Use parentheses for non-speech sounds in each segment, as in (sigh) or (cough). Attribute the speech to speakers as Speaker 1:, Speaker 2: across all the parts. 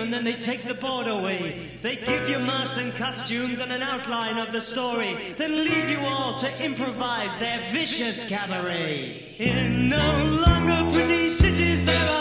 Speaker 1: and then they take the board away. They give you masks and costumes and an outline of the story, then leave you all to improvise their vicious cabaret. In no longer pretty cities, there are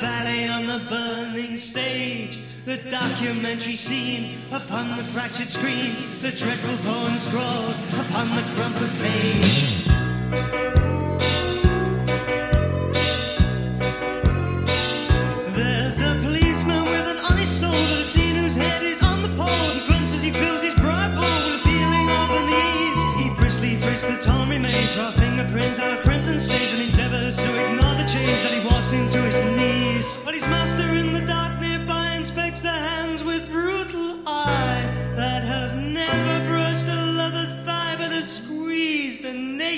Speaker 1: ballet on the burning stage, the documentary scene upon the fractured screen, the dreadful poem scrawled upon the crumpled page. There's a policeman with an honest soul that has seen whose head is on the pole. He grunts as he fills his pride bowl with a feeling of unease. He briskly frisks the torn remains for a fingerprint on a crimson stains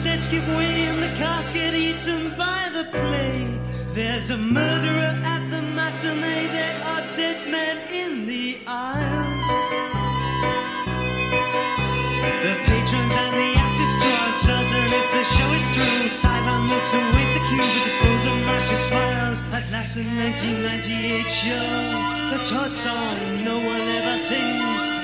Speaker 1: Sets give way and the cast get eaten by the play. There's a murderer at the matinee, there are dead men in the aisles. The patrons and the actors are uncertain if the show is through. Sidon looks await the cue with the frozen mash smiles. At last, the 1998 show, the Todd song no one ever sings.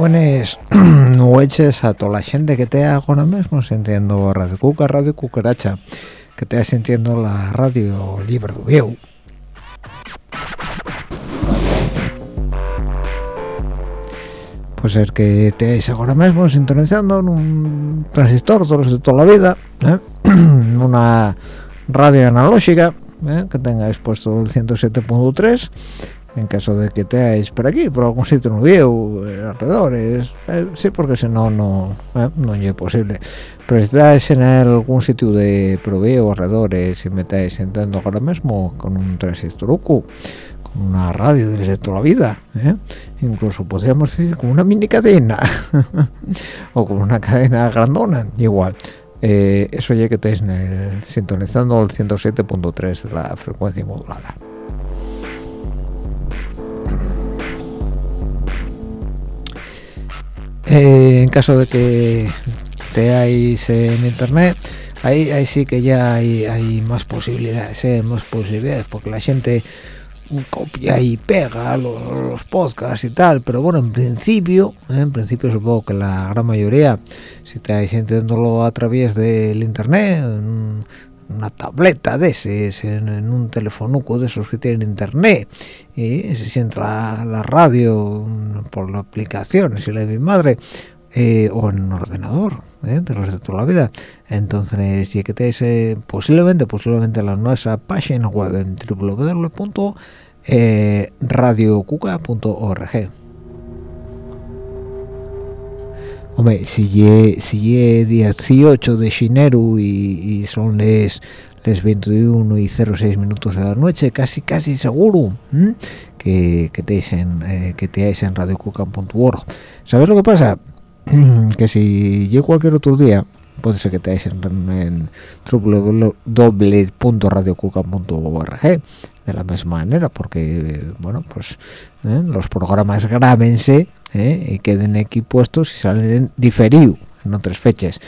Speaker 2: Buenas noches (clears throat) a toda la gente que te ahora mismo sintiendo Radio Cuca, Radio Cucaracha, que te sintiendo la radio libre de Vieu. Pues es que te estáis ahora mismo sintonizando en un transistor de toda la vida, ¿eh? (clears throat) una radio analógica, ¿eh? que tengáis puesto el 107.3 en caso de que estéis por aquí, por algún sitio no veo alrededores, eh, sí, porque si no, no, eh, no es posible. Pero si estáis en algún sitio de proveo alrededores y me estáis ahora mismo con un transistor UQ, con una radio desde toda la vida, ¿eh? incluso podríamos decir con una mini cadena (laughs) o con una cadena grandona, igual. Eh, eso ya que estáis sintonizando el 107.3 de la frecuencia modulada. Eh, en caso de que teáis en internet ahí, ahí sí que ya hay, hay más posibilidades ¿eh? más posibilidades porque la gente copia y pega los, los podcasts y tal pero bueno en principio ¿eh? en principio supongo que la gran mayoría si estáis entendiéndolo a través del internet una tableta de ese en, un telefonuco de esos que tienen internet y si entra la, radio por la aplicación si la de mi madre eh, o en un ordenador ¿eh? de los de toda la vida entonces y que te eh, posiblemente posiblemente la nuestra página web en www.radiocuca.org Si es si 18 de enero y, son les, les 21 y 06 minutos de la noche, casi casi seguro que, que te en, eh, que en radiocuca.org. ¿Sabes lo que pasa? (clears throat) que si yo cualquier otro día puede ser que te en, en www.radiocuca.org de la misma manera porque bueno pues ¿eh? los programas grábense ¿eh? y queden aquí puestos y salen diferido en otras fechas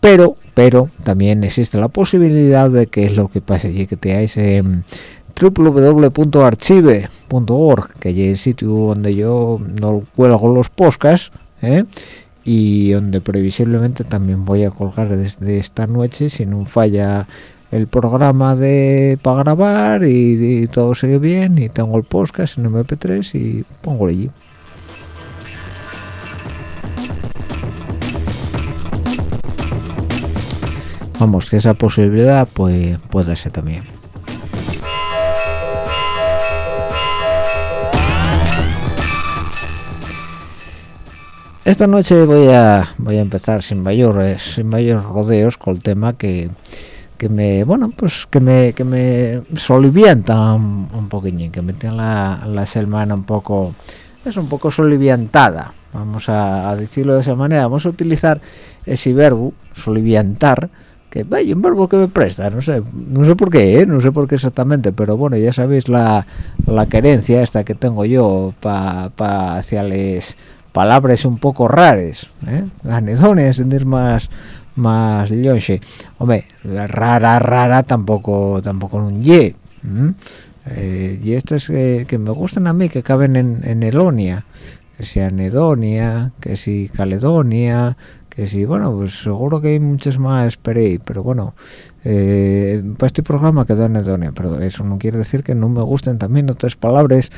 Speaker 2: pero pero también existe la posibilidad de que lo que pase y que te hagáis en www.archive.org que es el sitio donde yo no cuelgo los podcasts ¿eh? y donde previsiblemente también voy a colgar desde esta noche si no falla el programa de para grabar y, todo sigue bien y tengo el podcast en mp3 y pongo allí vamos que esa posibilidad pues puede ser también. Esta noche voy a voy a empezar sin mayores sin mayores rodeos con el tema que que me bueno pues que me que me solivianta un, un poquillín que me tiene la, la semana un poco es un poco soliviantada vamos a, decirlo de esa manera. Vamos a utilizar ese verbo soliviantar que vaya un verbo que me presta no sé no sé por qué ¿eh? no sé por qué exactamente pero bueno ya sabéis la, la querencia esta que tengo yo para pa hacia les palabras un poco raras ¿eh? anedones sentir más más longe hombre rara rara tampoco tampoco un ye eh, y estas que, me gustan a mí que caben en, en Elonia que si Anedonia que si Caledonia que si bueno pues seguro que hay muchas más pero bueno eh, para este programa quedó Anedonia pero eso no quiere decir que no me gusten también otras palabras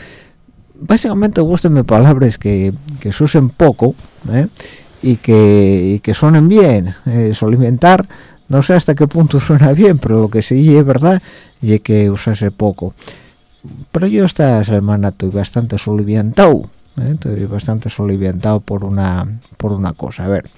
Speaker 2: básicamente gustenme palabras que, que se usen poco ¿eh? y que, y que suenen bien. Eh, solimentar, no sé hasta qué punto (laughs) suena bien, pero lo que sí es verdad y que usase poco. Pero yo esta semana estoy bastante soliviantado, ¿eh? estoy bastante soliviantado por una, por una cosa. A ver,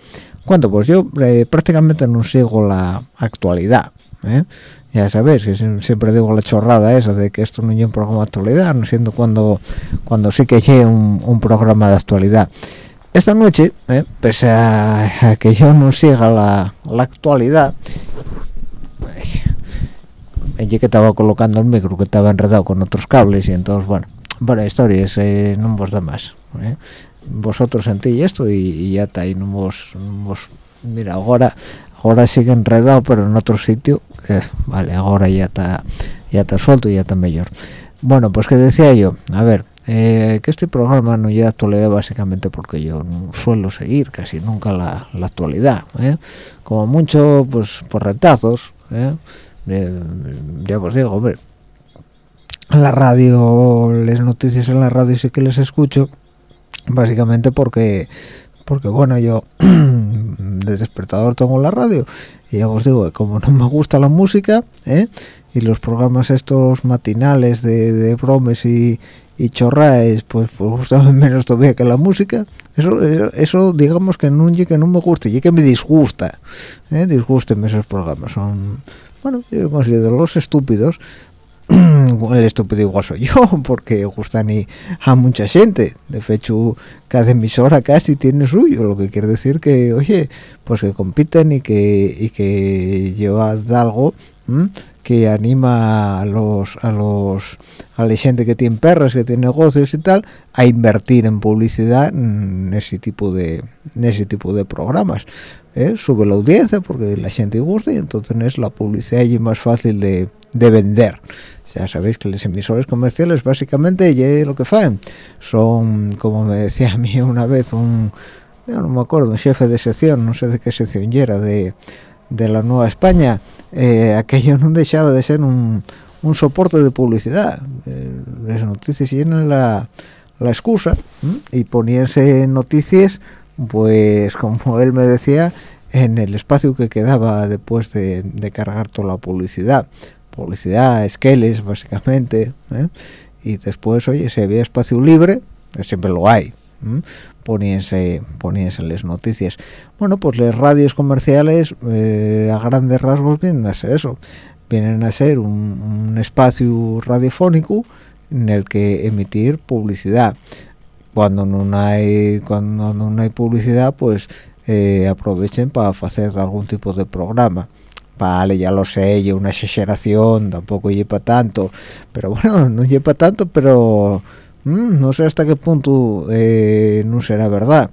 Speaker 2: ¿cuánto? Pues yo eh, prácticamente no sigo la actualidad. ¿eh? ya sabéis que siempre digo la chorrada esa de que esto no es un programa de actualidad no siendo cuando cuando sí que es un, programa de actualidad esta noche, eh, pese a, que yo no siga la, actualidad, pues, que estaba colocando el micro que estaba enredado con otros cables y entonces, bueno, bueno, historias, eh, no vos da más. Vosotros sentí esto y, ya está, y no vos, mira, ahora ahora sigue enredado, pero en otro sitio, eh, vale, ahora ya está ya está suelto y ya está mejor. Bueno, pues que decía yo, a ver, eh, que este programa no llega actualidad básicamente porque yo no suelo seguir casi nunca la, actualidad ¿eh? como mucho pues por retazos ¿eh? ya os digo hombre la radio las noticias en la radio sí que les escucho básicamente porque porque bueno yo (clears throat) de despertador tengo la radio y ya os digo como no me gusta la música y los programas estos matinales de, de bromes y, y chorraes pues pues gustaba menos todavía que la música eso eso, digamos que no que no me gusta y que me disgusta ¿eh? disgusten esos programas son bueno yo considero los estúpidos (clears throat) el estúpido igual soy yo (laughs) porque gustan y a mucha gente de hecho cada emisora casi tiene suyo lo que quiere decir que oye pues que compiten y que y que lleva algo que anima a los a los a la gente que tiene perras que tiene negocios y tal a invertir en publicidad en ese tipo de ese tipo de programas ¿eh? sube la audiencia porque la gente gusta y entonces es la publicidad y más fácil de, de vender. Ya sabéis que los emisores comerciales básicamente ya lo que hacen son como me decía a mí una vez un no me acuerdo un jefe de sección no sé de qué sección era de de la Nueva España eh, aquello no dejaba de ser un, un soporte de publicidad. Eh, las noticias llenan la, la excusa y poníanse noticias pues como él me decía en el espacio que quedaba después de, cargar toda la publicidad publicidad esqueles básicamente ¿eh? y después oye si había espacio libre siempre lo hay poníanse poníanse las noticias. Bueno pues las radios comerciales eh, a grandes rasgos vienen a ser eso. Vienen a ser un, espacio radiofónico en el que emitir publicidad. Cuando no hay cuando no hay publicidad pues eh, aprovechen para hacer algún tipo de programa vale ya lo sé una exageración tampoco lleva tanto pero bueno (laughs) no lleva tanto pero Mm, no sé hasta qué punto eh, no será verdad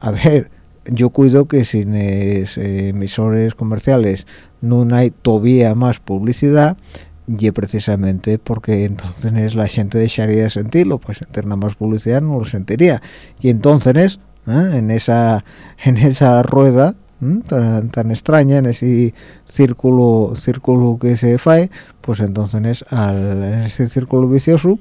Speaker 2: a ver yo cuido que sin es, eh, emisores comerciales no hay todavía más publicidad y precisamente porque (laughs) entonces la gente dejaría de sentirlo pues sentir nada más publicidad no lo sentiría y entonces ¿eh? en esa en esa rueda tan, extraña en ese círculo círculo que se fae pues entonces al, en ese círculo vicioso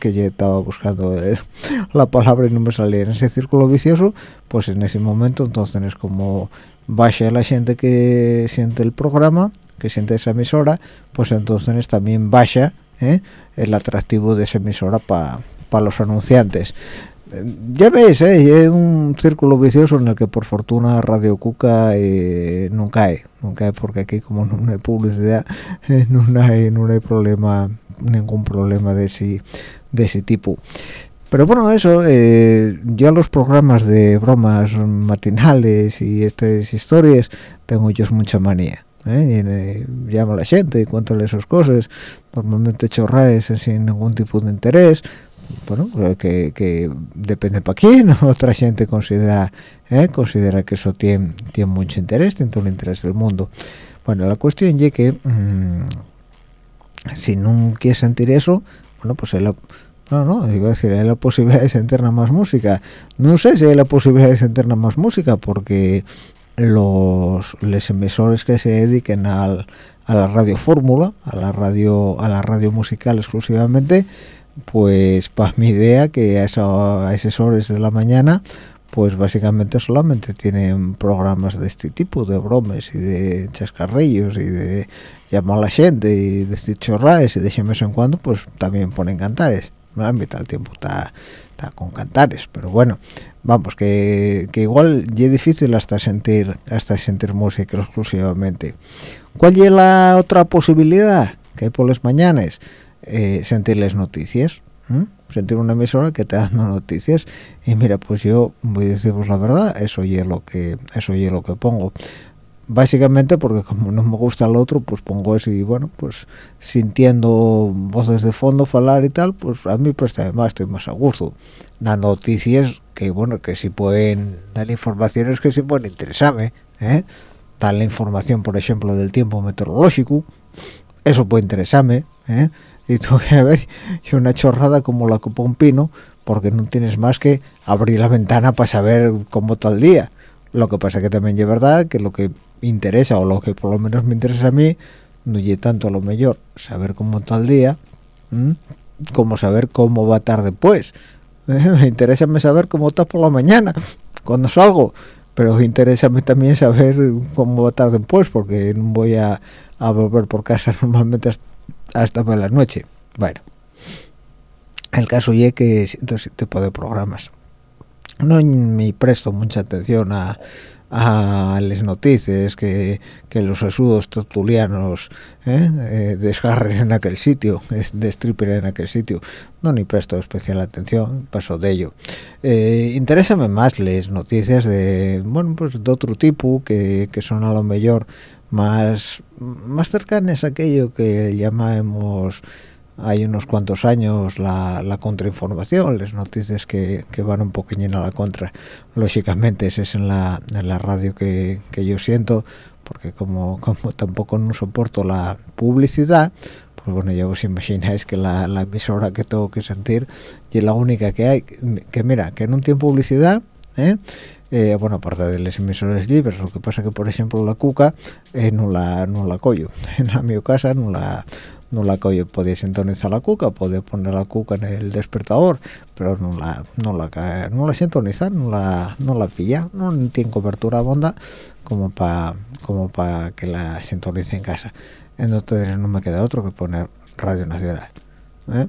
Speaker 2: que yo estaba buscando eh, (laughs) la palabra y no me salía en ese círculo vicioso pues en ese momento entonces es como baja la gente que siente el programa que siente esa emisora pues entonces también baja ¿eh? el atractivo de esa emisora para los anunciantes ya veis, ¿eh? es un círculo vicioso en el que por fortuna Radio Cuca eh, no cae, no cae porque aquí como no hay publicidad, (laughs) no, hay, no hay problema ningún problema de ese, de ese tipo. Pero bueno, eso, eh, yo los programas de bromas matinales y estas historias tengo yo mucha manía. ¿eh? eh llamo a la gente y cuento esas cosas, normalmente chorraes sin ningún tipo de interés, bueno, que, que depende para quién, (laughs) otra gente considera ¿eh? considera que eso tiene, tiene mucho interés, tiene todo el interés del mundo. Bueno, la cuestión es que... Mm, si no quieres sentir eso bueno pues la, no no digo decir hay la posibilidad de sentir más música no sé si hay la posibilidad de sentir más música porque los, los emisores que se dediquen a la radio fórmula a la radio a la radio musical exclusivamente pues para mi idea que a, eso, esas horas de la mañana pues básicamente solamente tienen programas de este tipo, de bromes y de chascarrillos y de llamar a la gente y decir chorraes y de vez en cuando pues también ponen cantares. La mitad del tiempo está con cantares, pero bueno, vamos, que, que igual es difícil hasta sentir hasta sentir música exclusivamente. ¿Cuál es la otra posibilidad que hay por las mañanas? Eh, noticias sentir una emisora que te dando noticias y mira pues yo voy a deciros la verdad eso es lo que eso es lo que pongo básicamente porque como no me gusta el otro pues pongo eso y bueno pues sintiendo voces de fondo hablar y tal pues a mí pues además estoy más a gusto las noticias que bueno que si pueden dar informaciones que si pueden interesarme ¿eh? dar la información por ejemplo del tiempo meteorológico eso puede interesarme ¿eh? Y tú que ver (laughs) y una chorrada como la copa un pino porque no tienes más que abrir la ventana para saber cómo está el día. Lo que pasa que también es verdad que lo que interesa o lo que por lo menos me interesa a mí no es tanto lo mejor saber cómo está el día como saber cómo va a estar después (laughs) me interesa saber cómo está por la mañana (laughs) cuando salgo pero interesa también saber cómo va a estar después porque no voy a, a volver por casa normalmente hasta hasta por la noche. Bueno, el caso es que ese tipo de programas no me presto mucha atención a, a las noticias que, que los esudos tertulianos ¿eh? eh, desgarren en aquel sitio, (laughs) destripen en aquel sitio. No ni presto especial atención, paso de ello. Eh, interésame más las noticias de, bueno, pues de otro tipo que, que son a lo mejor más, más cercanas a aquello que llamamos hay unos cuantos años la, la contrainformación, las noticias que, que, van un poquillo a la contra. Lógicamente ese es en la, en la radio que, que yo siento, porque como, como tampoco no soporto la publicidad, pues bueno, ya os imagináis que la, la emisora que tengo que sentir y es la única que hay, que mira, que no tiene publicidad, ¿eh? Eh, bueno, aparte de los emisores libres, lo que pasa que, por ejemplo, la cuca eh, no la no la collo. (laughs) En la mi casa no la no la que podía sintonizar la cuca podía poner la cuca en el despertador pero no la no la no la sintoniza no la no la pilla no tiene cobertura bonda como para como para que la sintonice en casa entonces no me queda otro que poner Radio Nacional ¿eh?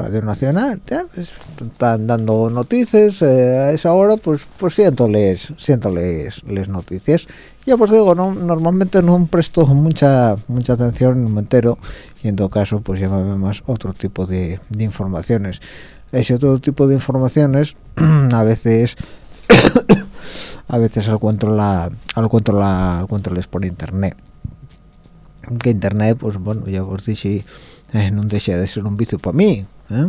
Speaker 2: Radio Nacional ya, pues, están dando noticias eh, a esa hora pues pues siento les siento les, les noticias. Ya pues digo no normalmente no presto mucha mucha atención no me entero y en todo caso pues ya me más otro tipo de, de informaciones. Ese otro tipo de informaciones (clears throat) a veces (coughs) a veces al encuentro la al encuentro la al encuentro les por internet. Que internet pues bueno ya os dije eh, no deja de ser un vicio para mí ¿eh?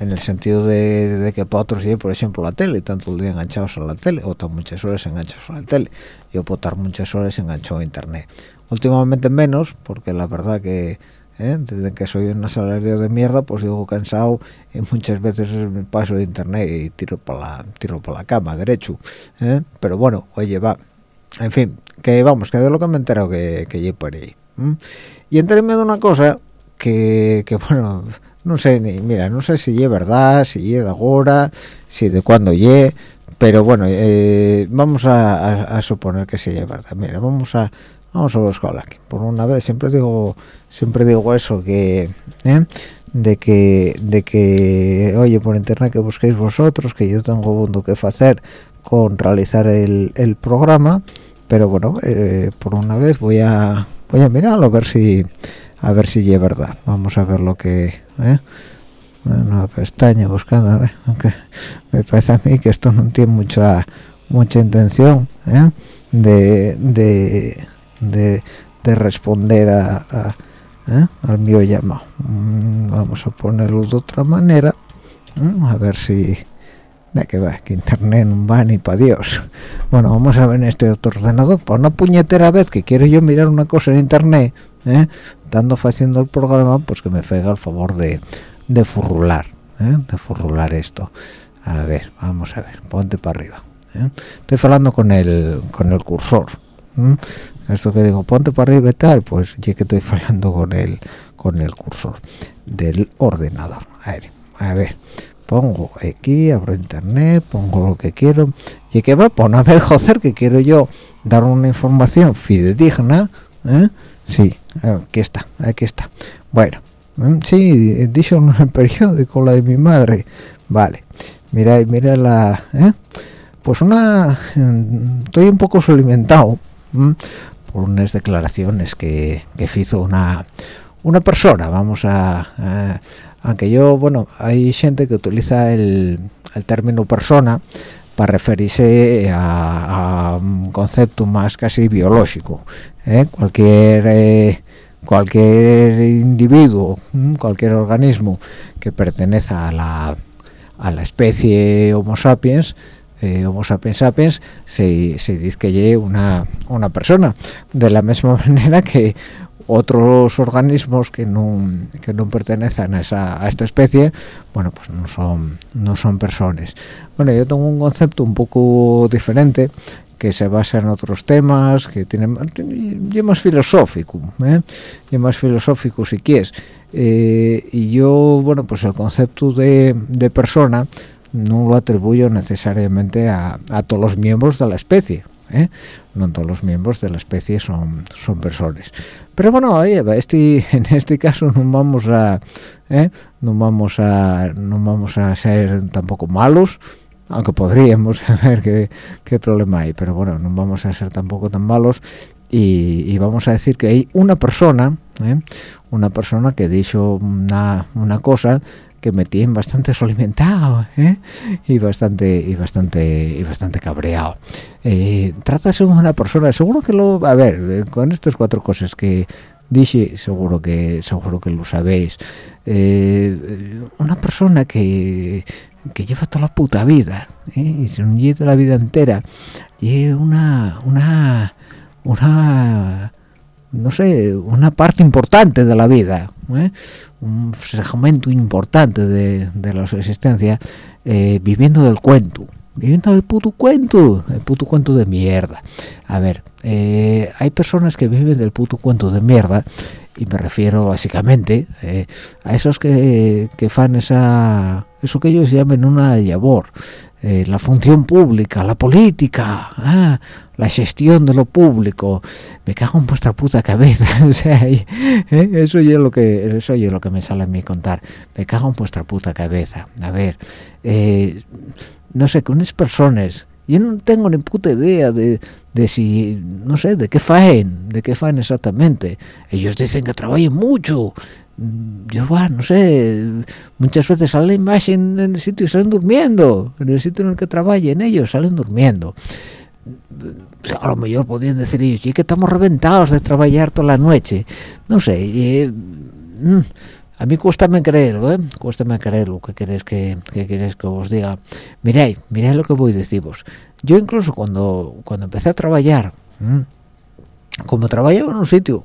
Speaker 2: en el sentido de, que para otros por ejemplo la tele tanto el día enganchados a la tele o tan muchas horas enganchados a la tele yo puedo estar muchas horas enganchado a internet últimamente menos porque la verdad que ¿eh? desde que soy un salario de mierda pues llego cansado y muchas veces me paso de internet y tiro para la tiro para la cama derecho ¿eh? pero bueno oye va en fin que vamos que de lo que me he enterado que, que por ahí y enteré de una cosa que, que bueno no sé ni mira no sé si es verdad si es de ahora si de cuándo ye pero bueno eh, vamos a, suponer que sí es verdad mira vamos a vamos a buscarlo aquí por una vez siempre digo siempre digo eso que ¿eh? de que de que oye por internet que busquéis vosotros que yo tengo mundo que hacer con realizar el, el programa pero bueno eh, por una vez voy a voy a mirarlo a ver si a ver si es verdad vamos a ver lo que ¿eh? una pestaña buscando aunque me parece a mí que esto no tiene mucha mucha intención ¿eh? de, de, de, responder a, ¿eh? al mío llamado mm, vamos a ponerlo de otra manera a ver si de que va, que internet no va ni para Dios. Bueno, vamos a ver en este otro ordenador. Por una puñetera vez que quiero yo mirar una cosa en internet, ¿eh? estando haciendo el programa pues que me fega el favor de, de furrular ¿eh? de furrular esto a ver vamos a ver ponte para arriba ¿eh? estoy hablando con el con el cursor esto que digo ponte para arriba y tal pues ya que estoy hablando con el con el cursor del ordenador a ver pongo aquí abro internet pongo lo que quiero y que va una vez joder que quiero yo dar una información fidedigna ¿eh? Sí aquí está aquí está. Bueno sí dicho en el periódico la de mi madre. Vale mira mira la ¿eh? pues una estoy un poco solimentado por unas declaraciones que, que hizo una una persona. Vamos a, aunque yo bueno hay gente que utiliza el, el término persona para referirse a, un concepto más casi biológico ¿eh? cualquier eh, cualquier individuo cualquier organismo que pertenece a la, a la especie Homo sapiens eh, Homo sapiens sapiens se, dice que una, una persona de la misma (laughs) manera que otros organismos que no que no pertenecen a, esa, a esta especie bueno pues no son no son personas. Bueno yo tengo un concepto un poco diferente que se basa en otros temas que tiene y más filosófico ¿eh? y más filosófico si quieres. Eh, y yo bueno pues el concepto de, de persona no lo atribuyo necesariamente a, a todos los miembros de la especie ¿eh? no todos los miembros de la especie son son personas pero bueno este (laughs) en este caso no vamos a ¿eh? no vamos a no vamos a ser tampoco malos aunque podríamos (laughs) ver qué, qué problema hay pero bueno no vamos a ser tampoco tan malos y, vamos a decir que hay una persona ¿eh? una persona que dicho una, una cosa que me tiene bastante solimentado ¿eh? y bastante y bastante y bastante cabreado eh, trata de una persona seguro que lo a ver eh, con estas cuatro cosas que dije seguro que seguro que lo sabéis eh, una persona que que lleva toda la puta vida y se un lleva la vida entera y una una una no sé una parte importante de la vida ¿eh? Un segmento importante de, la existencia eh, viviendo del cuento viviendo el puto cuento el puto cuento de mierda. A ver eh, hay personas que viven del puto cuento de mierda y me refiero básicamente eh, a esos que, que fan esa eso que ellos llaman una labor la función pública la política ah, la gestión de lo público me cago en vuestra puta cabeza (laughs) o sea eso es lo que eso es lo que me sale a mí contar me cago en vuestra puta cabeza a ver no sé con unas personas yo no tengo ni puta idea de, de si, no sé, de qué faen, de qué faen exactamente. Ellos dicen que trabajan mucho. Mm, yo, no sé, muchas veces salen imagen en el sitio y salen durmiendo. En el sitio en el que trabajan ellos salen durmiendo. A lo mejor podrían decir ellos, y que estamos reventados de trabajar toda la noche. No sé, eh, mm, a mí cuéstame creerlo, ¿eh? Cuéstame creerlo, ¿qué queréis que, que queréis que os diga? Miráis, miráis lo que voy a deciros. Yo incluso cuando, cuando empecé a trabajar, como trabajaba en un sitio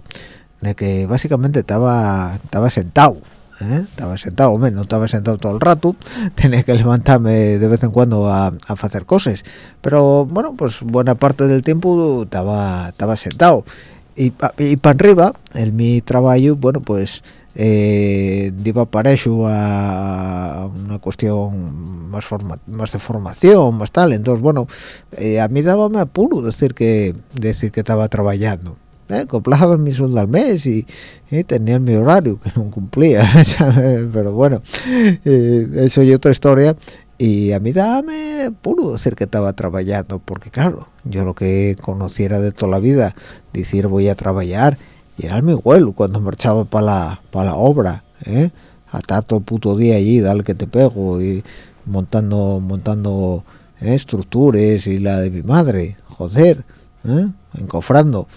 Speaker 2: de que básicamente estaba, estaba sentado, ¿eh? estaba sentado, hombre, no estaba sentado todo el rato, (laughs) tenía que levantarme de vez en cuando a, a hacer cosas, pero bueno, pues buena parte del tiempo estaba, estaba sentado. Y, y para arriba, en mi trabajo, bueno, pues eh, iba para eso a una cuestión más más de formación más tal entonces bueno eh, a mí dábame apuro decir que decir que estaba trabajando eh, coplaba mi sueldo al mes y, tenía mi horario que no cumplía (laughs) pero bueno eh, eso es otra historia y a mí dame puro decir que estaba trabajando porque claro yo lo que conociera de toda la vida decir voy a trabajar y era mi abuelo cuando marchaba para la, para la obra, ¿eh? Hasta todo puto día allí, dale que te pego, y montando montando ¿eh? estructuras y la de mi madre, joder, ¿eh? encofrando.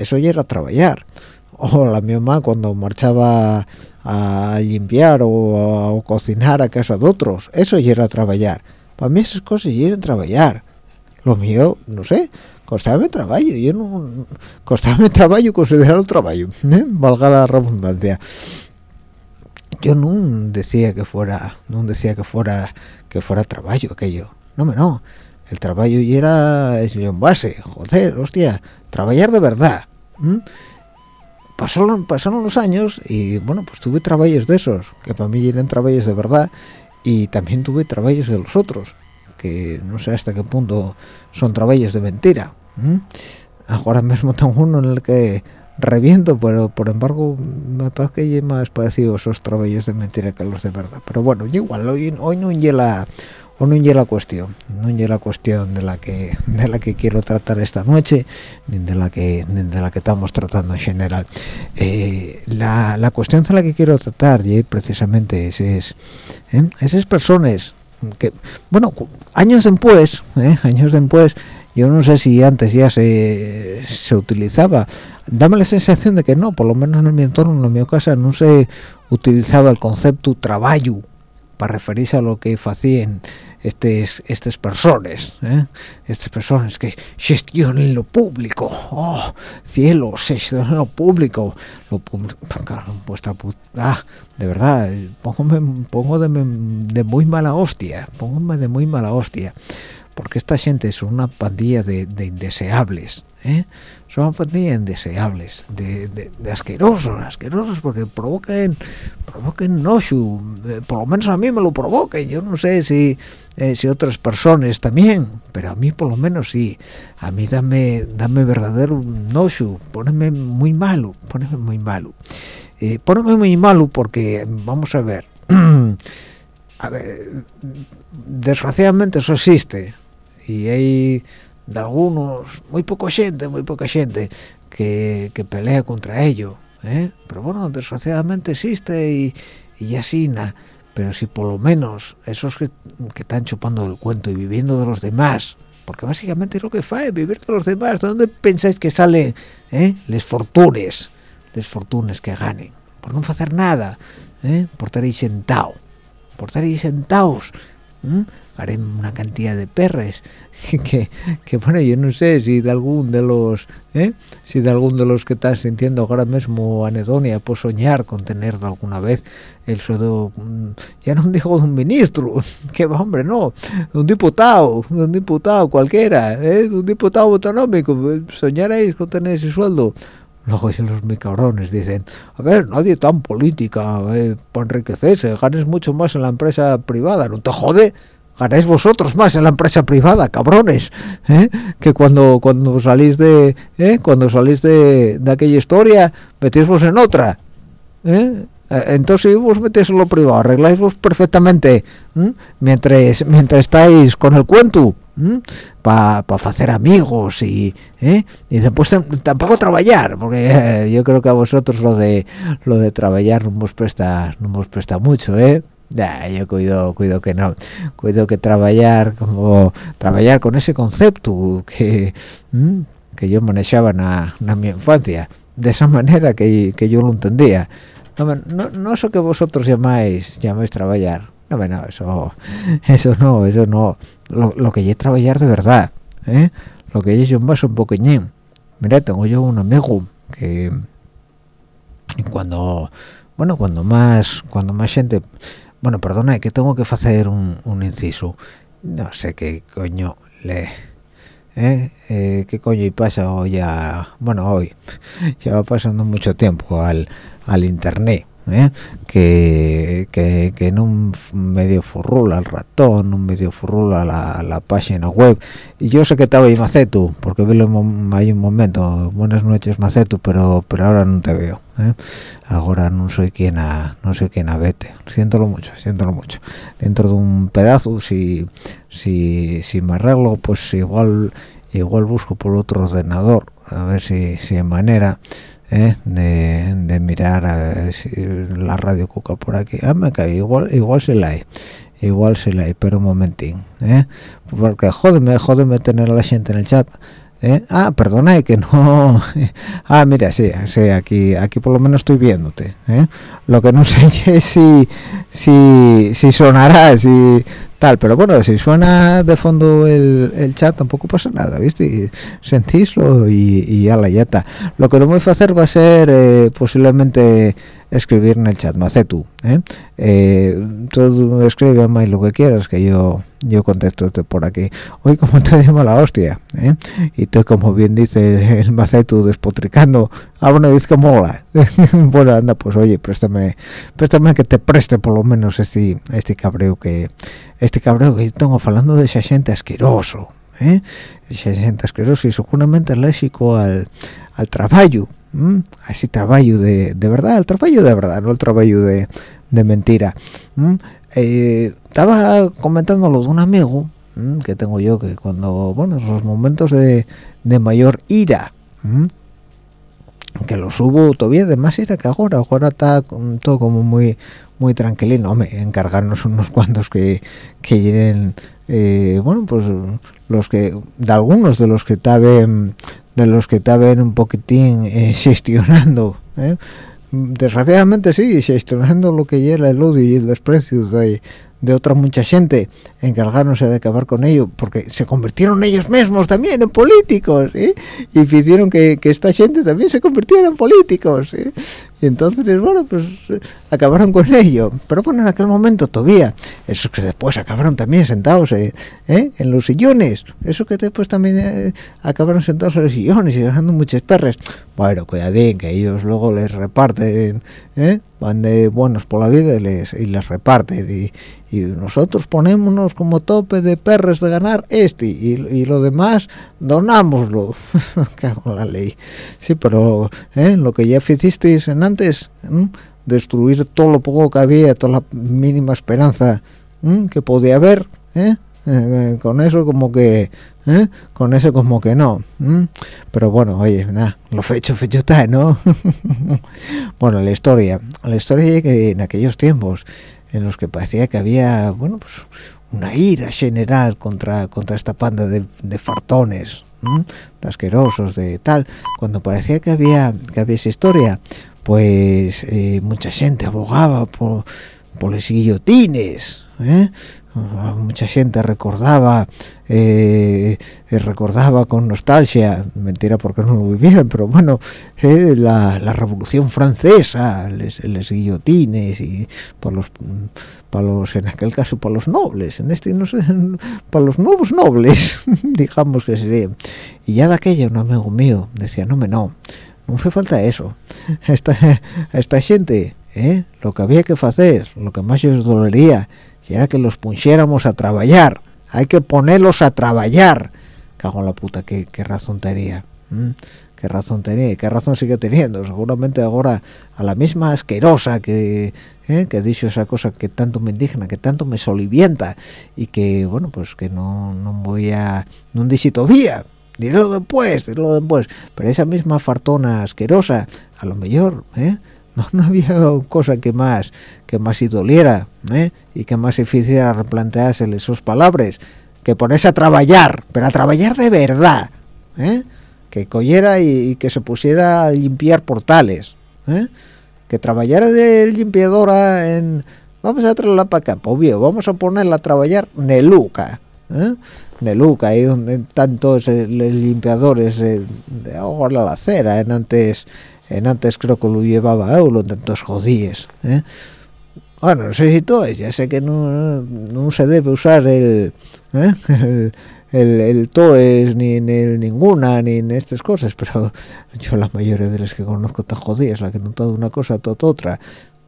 Speaker 2: Eso ya era trabajar. O la mi mamá cuando marchaba a limpiar o a, cocinar a casa de otros, eso ya era trabajar. Para mí esas cosas ya eran trabajar. Lo mío, no sé, costaba trabajo yo no costaba (laughs) trabajo considerar el trabajo ¿eh? valga la redundancia yo no decía que fuera no decía que fuera que fuera trabajo aquello no me no el trabajo y era es en base joder hostia trabajar de verdad pasaron pasaron los años y bueno pues tuve trabajos de esos que para mí eran trabajos de verdad y también tuve trabajos de los otros que no sé hasta qué punto son trabajos de mentira ahora mismo tengo uno en el que reviento pero por embargo me parece que hay más parecido esos trabajos de mentira que los de verdad. Pero bueno igual hoy, hoy no llega o no la cuestión no llega la cuestión de la que de la que quiero tratar esta noche ni de la que de la que estamos tratando en general eh, la, la, cuestión de la que quiero tratar y precisamente es, es ¿eh? esas personas que bueno años después ¿eh? años después yo no sé si antes ya se, se utilizaba dame la sensación de que no por lo menos en mi entorno en mi casa no se utilizaba el concepto trabajo para referirse a lo que hacían estas estas personas ¿eh? estas personas que gestionen lo público. Oh cielos gestionen lo público. Lo público (laughs) claro, ah, de verdad pongo de, de muy mala hostia póngame de muy mala hostia porque esta gente son una pandilla de, indeseables ¿eh? son una pandilla de indeseables de, asquerosos asquerosos porque provoquen provoquen nochu eh, por lo menos a mí me lo provoquen. Yo no sé si eh, si otras personas también pero a mí por lo menos sí. A mí dame dame verdadero nochu poneme muy malo poneme muy malo. Eh, poneme muy malo porque vamos a ver (clears throat) a ver desgraciadamente eso existe y hay de algunos muy poca gente muy poca gente que, que pelea contra ello ¿eh? pero bueno desgraciadamente existe y, y así nada pero si por lo menos esos que, que, están chupando el cuento y viviendo de los demás porque básicamente es lo que fae vivir de los demás ¿de dónde pensáis que salen eh? les fortunes les fortunes que ganen por no hacer nada ¿eh? por estar ahí sentado por estar ahí sentados haré una cantidad de perres (laughs) que, que, bueno yo no sé si de algún de los ¿eh? si de algún de los que estás sintiendo ahora mismo anedonia pues soñar con tener de alguna vez el sueldo mm, ya no digo de un ministro (laughs) que hombre no de un diputado de un diputado cualquiera ¿eh? de un diputado autonómico soñaréis con tener ese sueldo Luego los muy cabrones dicen, a ver, nadie tan política eh, para enriquecerse, ganes mucho más en la empresa privada, no te jode, ganáis vosotros más en la empresa privada, cabrones, ¿eh? que cuando cuando salís de ¿eh? cuando salís de, de, aquella historia, metéis vos en otra. ¿eh? Entonces si vos metéis en lo privado, arregláis vos perfectamente, mientras mientras estáis con el cuento, para pa hacer amigos y y después tampoco trabajar, porque yo creo que a vosotros lo de lo de trabajar no os presta no os presta mucho, ¿eh? Ya, yo cuido, cuido que no, cuido que trabajar como trabajar con ese concepto que que yo manejaba en mi infancia, de esa manera que, que yo lo entendía. No, no, no eso que vosotros llamáis llamáis trabajar. No, no, eso, eso no, eso no. Lo, lo que yo trabajar de verdad, ¿eh? Lo que yo más un poqueñín. Mira, tengo yo un amigo que cuando, bueno, cuando más, cuando más gente bueno, perdona, que tengo que hacer un, un inciso. No sé qué coño le... ¿eh? ¿eh? qué coño y pasa hoy a... Bueno, hoy. (laughs) Lleva pasando mucho tiempo al, al internet. ¿Eh? que, que, que, en un medio furrula el ratón, un medio furrula la, la página web. Y yo sé que estaba ahí Macetu, porque vi hay un momento, buenas noches Macetu, pero pero ahora no te veo. ¿eh? Ahora no soy quien a, no soy quien a vete. Siéntolo mucho, siéntolo mucho. Dentro de un pedazo, si, si, si me arreglo, pues igual igual busco por otro ordenador, a ver si, si hay manera ¿eh? de, mirar a si la radio cuca por aquí ah me cae igual igual se la hay igual se la hay pero un momentín ¿eh? porque jódeme jódeme tener a la gente en el chat ¿Eh? ah perdona que no (laughs) ah mira sí sí aquí aquí por lo menos estoy viéndote ¿eh? lo que no (laughs) sé es si si si sonará si tal pero bueno si suena de fondo el, el chat tampoco pasa nada viste sentíslo y, y ya la ya está lo que no voy a hacer va a ser eh, posiblemente escribir en el chat macetu ¿eh? eh todo escribe más lo que quieras que yo yo contesto por aquí hoy como te llamo la hostia ¿eh? y tú como bien dice el macetu despotricando a una vez que mola (laughs) bueno anda pues oye préstame préstame que te preste por lo menos este este cabreo que este cabreo que tengo hablando de esa gente asqueroso ¿eh? esa gente asqueroso y seguramente léxico al, al trabajo así trabajo de, de verdad el trabajo de verdad no el trabajo de, de mentira. Eh, estaba comentándolo de un amigo que tengo yo que cuando bueno los momentos de, de mayor ira que los hubo todavía de más ira que ahora ahora está todo como muy muy tranquilino hombre encargarnos unos (laughs) cuantos que que lleguen eh, bueno pues los que de algunos de los que estaban de los que estaban un poquitín eh, (laughs) gestionando ¿eh? desgraciadamente sí gestionando lo que era el odio y el desprecio de, de otra mucha gente encargándose de acabar con ello porque se convirtieron ellos mismos también en políticos ¿eh? y hicieron que, que, esta gente también se convirtiera en políticos ¿eh? y entonces bueno pues acabaron con ello pero bueno en aquel momento todavía esos que después acabaron también sentados ¿eh? en los sillones eso que después también eh, acabaron sentados en los sillones y ganando muchas perres bueno cuidadín que ellos luego les reparten ¿eh? Van de buenos por la vida y les, y les reparten y, y nosotros ponémonos como tope de perres de ganar este y, y lo demás donámoslo (laughs) cago la ley sí pero ¿eh? lo que ya hicisteis en antes ¿eh? destruir todo lo poco que había toda la mínima esperanza ¿eh? que podía haber ¿eh? Eh, con eso como que ¿eh? con eso como que no pero bueno oye nada lo fecho fecho está no (laughs) bueno la historia la historia que en aquellos tiempos en los que parecía que había bueno pues una ira general contra contra esta panda de, de fartones de asquerosos de tal cuando parecía que había que había esa historia pues eh, mucha gente abogaba por por los guillotines. Ah, mucha gente recordaba eh, recordaba con nostalgia mentira porque no lo vivieron pero bueno eh, la, revolución francesa les, guillotines y por los para los en aquel caso para los nobles en este no sé para los nuevos nobles (laughs) digamos que sería y ya de aquella un amigo mío decía no me no no hace falta eso esta esta gente ¿eh? lo que había que hacer lo que más os dolería si era que los pusiéramos a trabajar hay que ponerlos a trabajar. Cago en la puta qué, razón tenía qué razón tenía qué razón sigue teniendo. Seguramente ahora a la misma asquerosa que ¿eh? que dicho esa cosa que tanto me indigna que tanto me solivienta y que bueno pues que no, no voy a no dice todavía dirlo después dirlo después. Pero esa misma fartona asquerosa a lo mejor ¿eh? No, había cosa que más que más si doliera ¿eh? y que más se hiciera replantearse sus palabras que ponerse a trabajar pero a trabajar de verdad ¿eh? que cogiera y, que se pusiera a limpiar portales ¿eh? que trabajara de limpiadora en vamos a traerla para acá pues vamos a ponerla a trabajar neluca ¿eh? neluca ahí donde tantos los limpiadores de agua a la acera en antes en antes creo que lo llevaba Eulo, tantos jodíes ¿eh? bueno no sé si todo es ya sé que no, no se debe usar el, ¿eh? (laughs) el toes ni en el ninguna ni en estas cosas pero (laughs) yo la mayoría de las que conozco tan jodidas la que no todo una cosa todo otra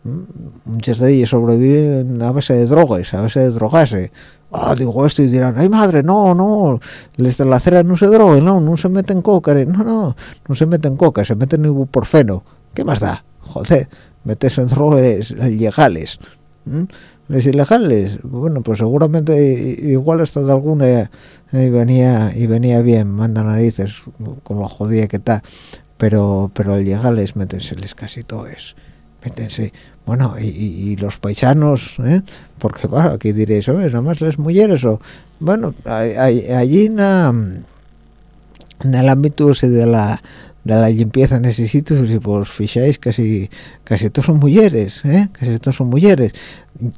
Speaker 2: muchas de ellas sobreviven a base de drogas a base de drogarse ah, digo esto y dirán, ay madre, no, no, les de la acera no se droguen, no, no se meten coca, no, no, no se meten coca, se meten ibuprofeno, ¿qué más da? Joder, metes en drogas legales, ¿Les ilegales? Bueno, pues seguramente igual hasta de alguna y venía y venía bien, manda narices con lo jodida que está, pero pero legales métenseles casi todos, métense bueno y, los paisanos ¿eh? porque bueno aquí diréis ¿sabes? nada más las mujeres o bueno allí en, en el ámbito de la de la limpieza en ese sitio si pues fijáis casi casi todos son mujeres ¿eh? casi todos son mujeres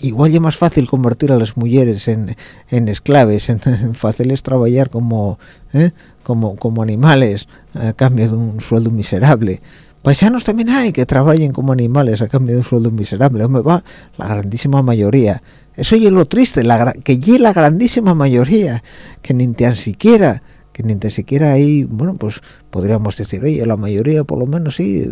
Speaker 2: igual es más fácil convertir a las mujeres en, en esclaves (laughs) en, fáciles trabajar como ¿eh? como como animales a cambio de un sueldo miserable paisanos también hay que trabajen como animales a cambio de un sueldo miserable. Me va la grandísima mayoría. Eso es lo triste que y la grandísima mayoría que ni tan siquiera que ni tan siquiera ahí bueno pues podríamos decir oye la mayoría por lo menos sí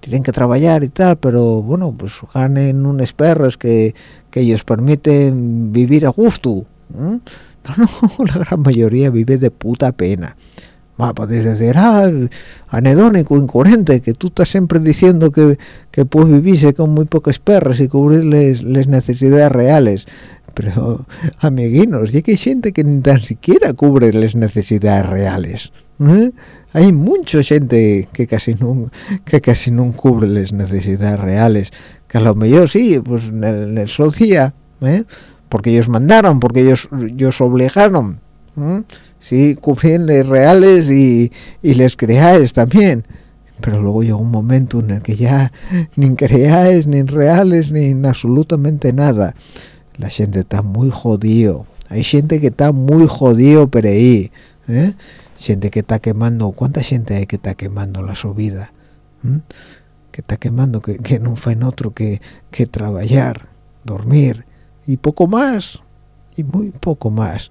Speaker 2: tienen que trabajar y tal pero bueno pues ganen unos perros que, que ellos permiten vivir a gusto (laughs) no no la gran mayoría vive de puta pena va podéis decir ah anedónico incoherente que tú estás siempre diciendo que, que puedes vivirse con muy pocos perros y cubrirles las necesidades reales pero (laughs) amiguinos y que hay gente que ni tan siquiera cubre las necesidades reales ¿eh? hay mucha gente que casi no que casi no cubre las necesidades reales que a lo mejor sí pues en el, en ¿eh? porque ellos mandaron porque ellos ellos obligaron ¿eh? Sí cubren las reales y, y les creáis también. Pero luego llegó un momento en el que ya (laughs) ni creáis ni reales ni absolutamente nada. La gente está muy jodido. Hay gente que está muy jodido pero ahí ¿eh? gente que está quemando cuánta gente hay que está quemando la su vida que está quemando que, no fue en otro que, que trabajar dormir y poco más y muy poco más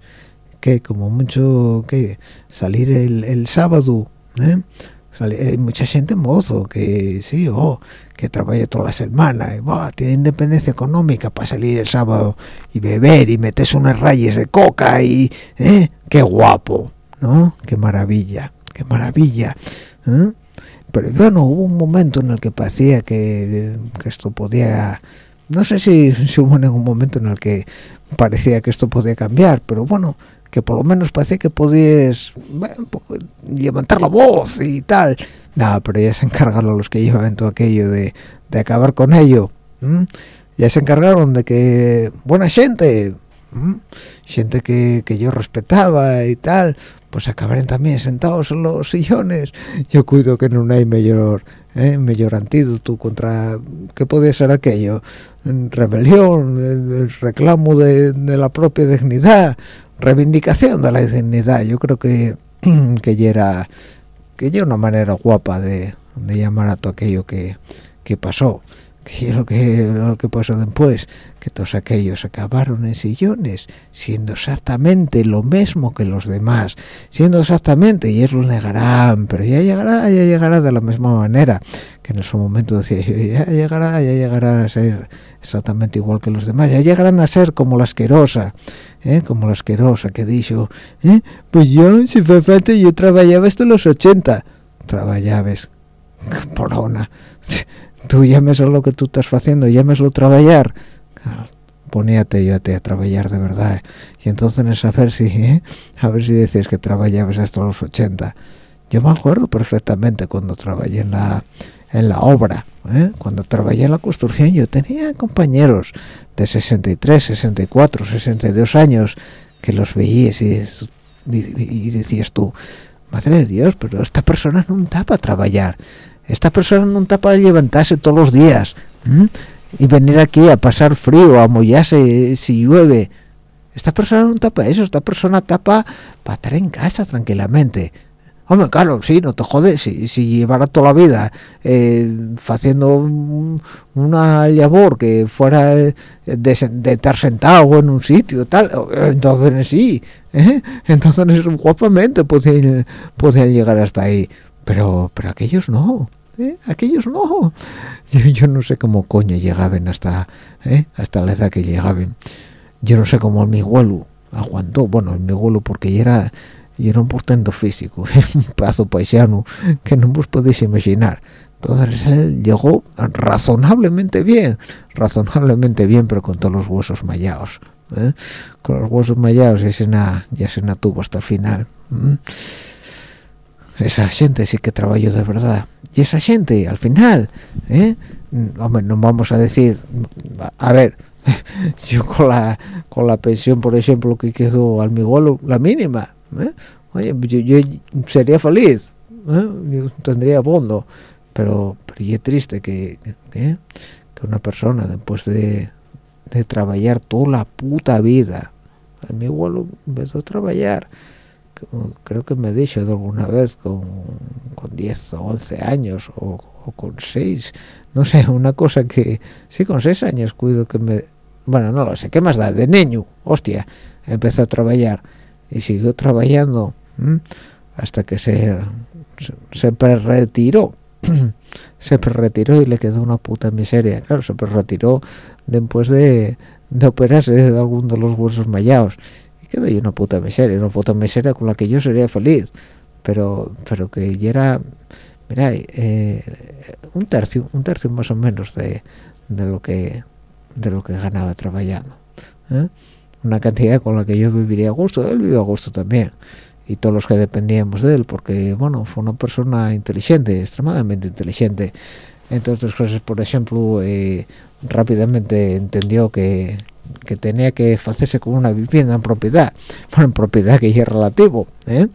Speaker 2: que como mucho que salir el, el sábado ¿eh? hay mucha gente mozo que sí oh, que trabaja toda la semana y tiene independencia económica para salir el sábado y beber y meterse unas rayas de coca y ¿eh? qué guapo no qué maravilla qué maravilla ¿eh? pero bueno hubo un momento en el que parecía que, que esto podía no sé si, si hubo un momento en el que parecía que esto podía cambiar pero bueno que por lo menos parecía que podías levantar la voz y tal. Nada, pero ya se encargaron los que llevaban todo aquello de, de acabar con ello. Ya se encargaron de que buena gente, gente que, que, yo respetaba y tal, pues acabaran también sentados en los sillones. Yo cuido que no hay mayor ¿eh? mejor antídoto contra qué podía ser aquello rebelión reclamo de, la propia dignidad reivindicación de la dignidad. Yo creo que (clears throat) que ya era que ya una manera guapa de, de llamar a todo aquello que, que pasó que lo que, lo que pasó después, que todos aquellos acabaron en sillones, siendo exactamente lo mismo que los demás, siendo exactamente, y ellos lo negarán, pero ya llegará, ya llegará de la misma manera, que en su momento decía yo, ya llegará, ya llegará a ser exactamente igual que los demás, ya llegarán a ser como la asquerosa, ¿eh? como la asquerosa que dijo, ¿eh? pues yo, si fue falta, yo trabajaba hasta los 80, trabajabas, (laughs) porona, tú llámese lo que tú estás haciendo, llámeslo trabajar. poníate yo a ti a trabajar de verdad. Y entonces a ver si, ¿eh? a ver si decís que trabajabas hasta los 80. Yo me acuerdo perfectamente cuando trabajé en la en la obra, ¿eh? cuando trabajé en la construcción yo tenía compañeros de 63, 64, 62 años que los veías y, y, decías tú, madre de Dios, pero esta persona no está para trabajar esta persona no está para levantarse todos los días y venir aquí a pasar frío, a mollarse si llueve. Esta persona no para eso, esta persona está para, estar en casa tranquilamente. Hombre, claro, sí, no te jodes, si, si llevara toda la vida eh, haciendo una labor que fuera de, estar sentado en un sitio, tal, entonces sí, ¿eh? entonces guapamente podían, podían llegar hasta ahí, pero, pero aquellos no. ¿Eh? aquellos no (laughs) yo, no sé cómo coño llegaban hasta ¿eh? hasta la edad que llegaban yo no sé cómo el mi abuelo aguantó bueno el mi abuelo porque era era un portento físico (laughs) un pedazo paisano que no os podéis imaginar entonces él llegó razonablemente bien razonablemente bien pero con todos los huesos mallados ¿eh? con los huesos mallados ya se na, ya se tuvo hasta el final esa gente sí que trabajó de verdad y esa gente al final ¿eh? hombre no vamos a decir a ver (laughs) yo con la con la pensión por ejemplo que quedó al mi la mínima ¿eh? oye yo, sería feliz ¿eh? yo tendría fondo pero pero es triste que, que, una persona después de, de trabajar toda la puta vida al mi abuelo empezó a trabajar creo que me he dicho alguna vez con, con 10 o 11 años o, con 6 no sé una cosa que sí con 6 años cuido que me bueno no lo sé qué más da de niño hostia empezó a trabajar y siguió trabajando hasta que se se, retiró se retiró (clears throat) y le quedó una puta miseria. Claro se retiró después de, de operarse de alguno de los huesos mallados queda ahí una puta miseria, una puta miseria con la que yo sería feliz, pero pero que ya era, mira, eh, un tercio, un tercio más o menos de, de lo que de lo que ganaba trabajando. ¿eh? Una cantidad con la que yo viviría a gusto, él vivió a gusto también y todos los que dependíamos de él porque bueno fue una persona inteligente extremadamente inteligente entre otras cosas por ejemplo eh, rápidamente entendió que que tenía que hacerse con una vivienda en propiedad (laughs) bueno en propiedad que ya es relativo ¿eh?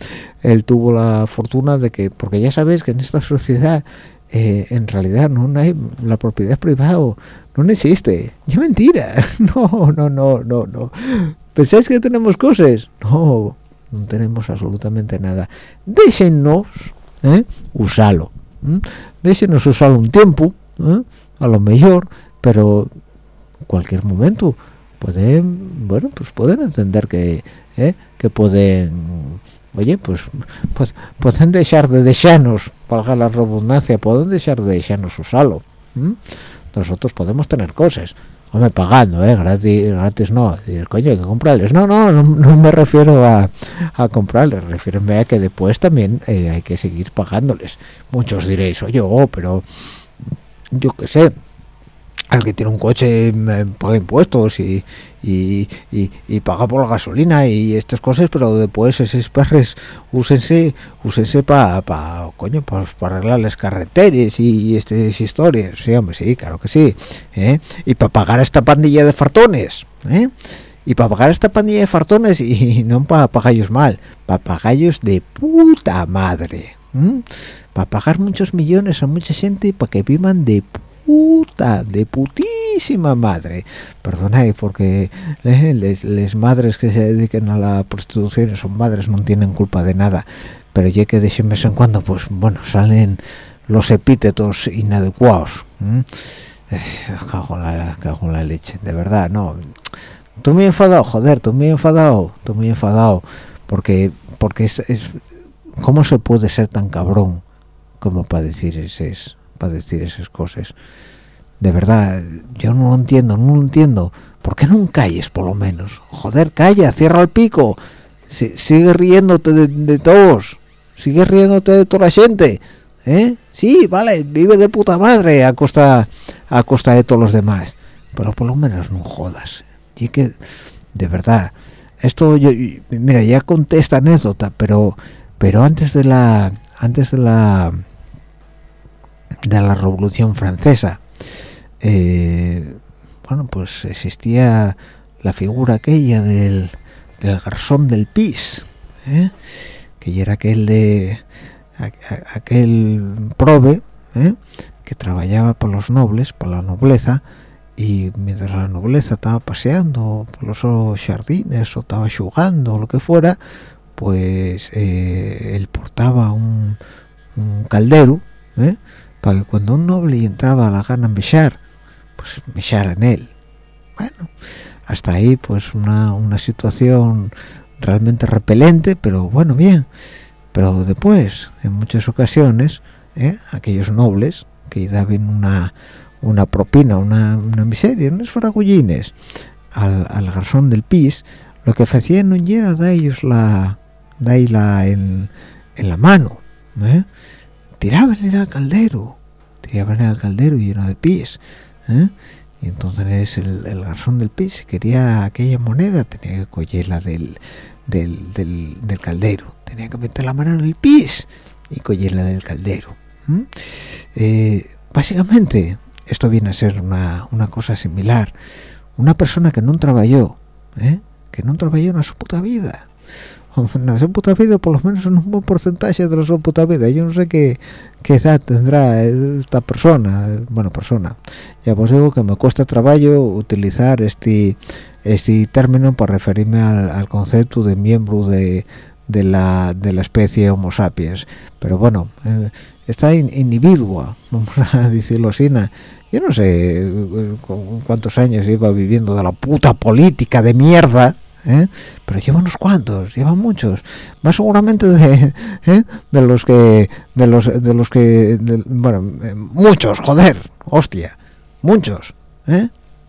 Speaker 2: él tuvo la fortuna de que porque ya sabéis que en esta sociedad eh, en realidad no, hay la propiedad privada no existe. Es mentira. (laughs) No no no no no. Pensáis que tenemos cosas no no tenemos absolutamente nada. Déjenos ¿eh? usarlo déjenos usarlo un tiempo ¿eh? a lo mejor pero en cualquier momento pueden bueno pues pueden entender que ¿eh? que pueden oye pues pues pueden dejar de dejarnos valga la redundancia pueden dejar de dejarnos usarlo nosotros podemos tener cosas. Hombre pagando eh gratis gratis no. Coño hay que comprarles. No no no, me refiero a, a comprarles. Refiero a que después también eh, hay que seguir pagándoles. Muchos diréis oye oh, pero yo qué sé al que tiene un coche paga impuestos y, y, y, paga por la gasolina y estas cosas pero después esos perres úsense úsense para pa, coño para arreglar las carreteras y, estas historias sí hombre sí claro que sí ¿eh? y para pagar esta pandilla de fartones ¿eh? y para pagar esta pandilla de fartones y no para pagarlos mal para pagarlos de puta madre para pagar muchos millones a mucha gente para que vivan de de putísima madre. Perdonad, porque eh, les, madres que se dediquen a la prostitución son madres, no tienen culpa de nada. Pero ya que de vez en cuando, pues bueno, salen los epítetos inadecuados. Eh, cago, en la, cago en la leche, de verdad, no. Tú muy enfadado, joder, tú muy enfadado, tú muy enfadado, porque porque es, es, ¿cómo se puede ser tan cabrón como para decir esas, para decir esas cosas? De verdad, yo no lo entiendo, no lo entiendo. ¿Por qué no calles por lo menos? Joder, calla, cierra el pico. sigue riéndote de, todos. Sigue riéndote de toda la gente. ¿Eh? Sí, vale, vive de puta madre a costa, a costa de todos los demás. Pero por lo menos no jodas. Y que, de verdad, esto yo mira ya conté esta anécdota pero pero antes de la antes de la de la revolución francesa eh, bueno pues existía la figura aquella del, del garzón del pis ¿eh? que era aquel de aquel prove ¿eh? que trabajaba por los nobles por la nobleza y mientras la nobleza estaba paseando por los jardines o estaba jugando o lo que fuera pues eh, él portaba un, caldero ¿eh? Que cuando un noble entraba a la gana mechar pues mechar en él bueno hasta ahí pues una, una situación realmente repelente pero bueno bien pero después en muchas ocasiones ¿eh? aquellos nobles que daban una una propina, una, una miseria, unos fragullines al, al garzón del pis, lo que hacían no era de ellos la, de la en, en, la mano, ¿eh? Tiraban en el caldero, tiraban en el caldero lleno de pis, ¿eh? y entonces el, el, garzón del pis, quería aquella moneda, tenía que cogerla del, del, del, caldero, tenía que meter la mano en el pis y cogerla del caldero. Eh, básicamente, esto viene a ser una, cosa similar una persona que no trabajó ¿eh? que no trabajó en su puta vida (laughs) en su puta vida por lo menos en un buen porcentaje de su puta vida yo no sé qué, qué edad tendrá esta persona bueno persona ya os digo que me cuesta trabajo utilizar este este término para referirme al, concepto de miembro de, de la, de la especie Homo sapiens pero bueno eh, esta individua (laughs) vamos a decirlo así yo no sé eh, cuántos años lleva viviendo de la puta política de mierda ¿eh? Pero lleva unos cuantos lleva muchos más seguramente de, (laughs) ¿eh? de los que de los de los que bueno muchos joder hostia muchos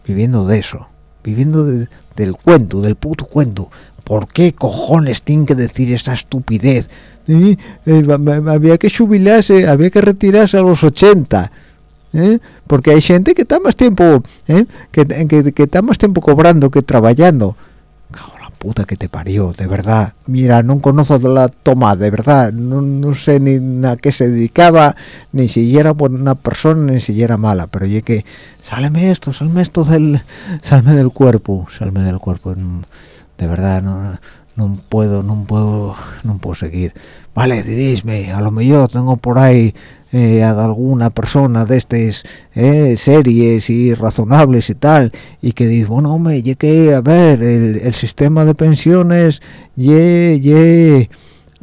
Speaker 2: viviendo de eso viviendo del cuento del puto cuento ¿por qué cojones tienen que decir esa estupidez había que jubilarse había que retirarse a los 80 ¿eh? porque hay gente que está más tiempo ¿eh? que, que, está más tiempo cobrando que trabajando puta que te parió de verdad. Mira no conozco la toma de verdad. No, sé ni a qué se dedicaba ni si era buena persona ni si era mala. Pero oye que sáleme esto salme esto del salme del cuerpo salme del cuerpo. De verdad no no puedo no puedo no puedo seguir vale dirísme a lo mejor tengo por ahí eh, a alguna persona de estas eh, series y razonables y tal y que dice bueno hombre y que a ver el, sistema de pensiones ye, ye,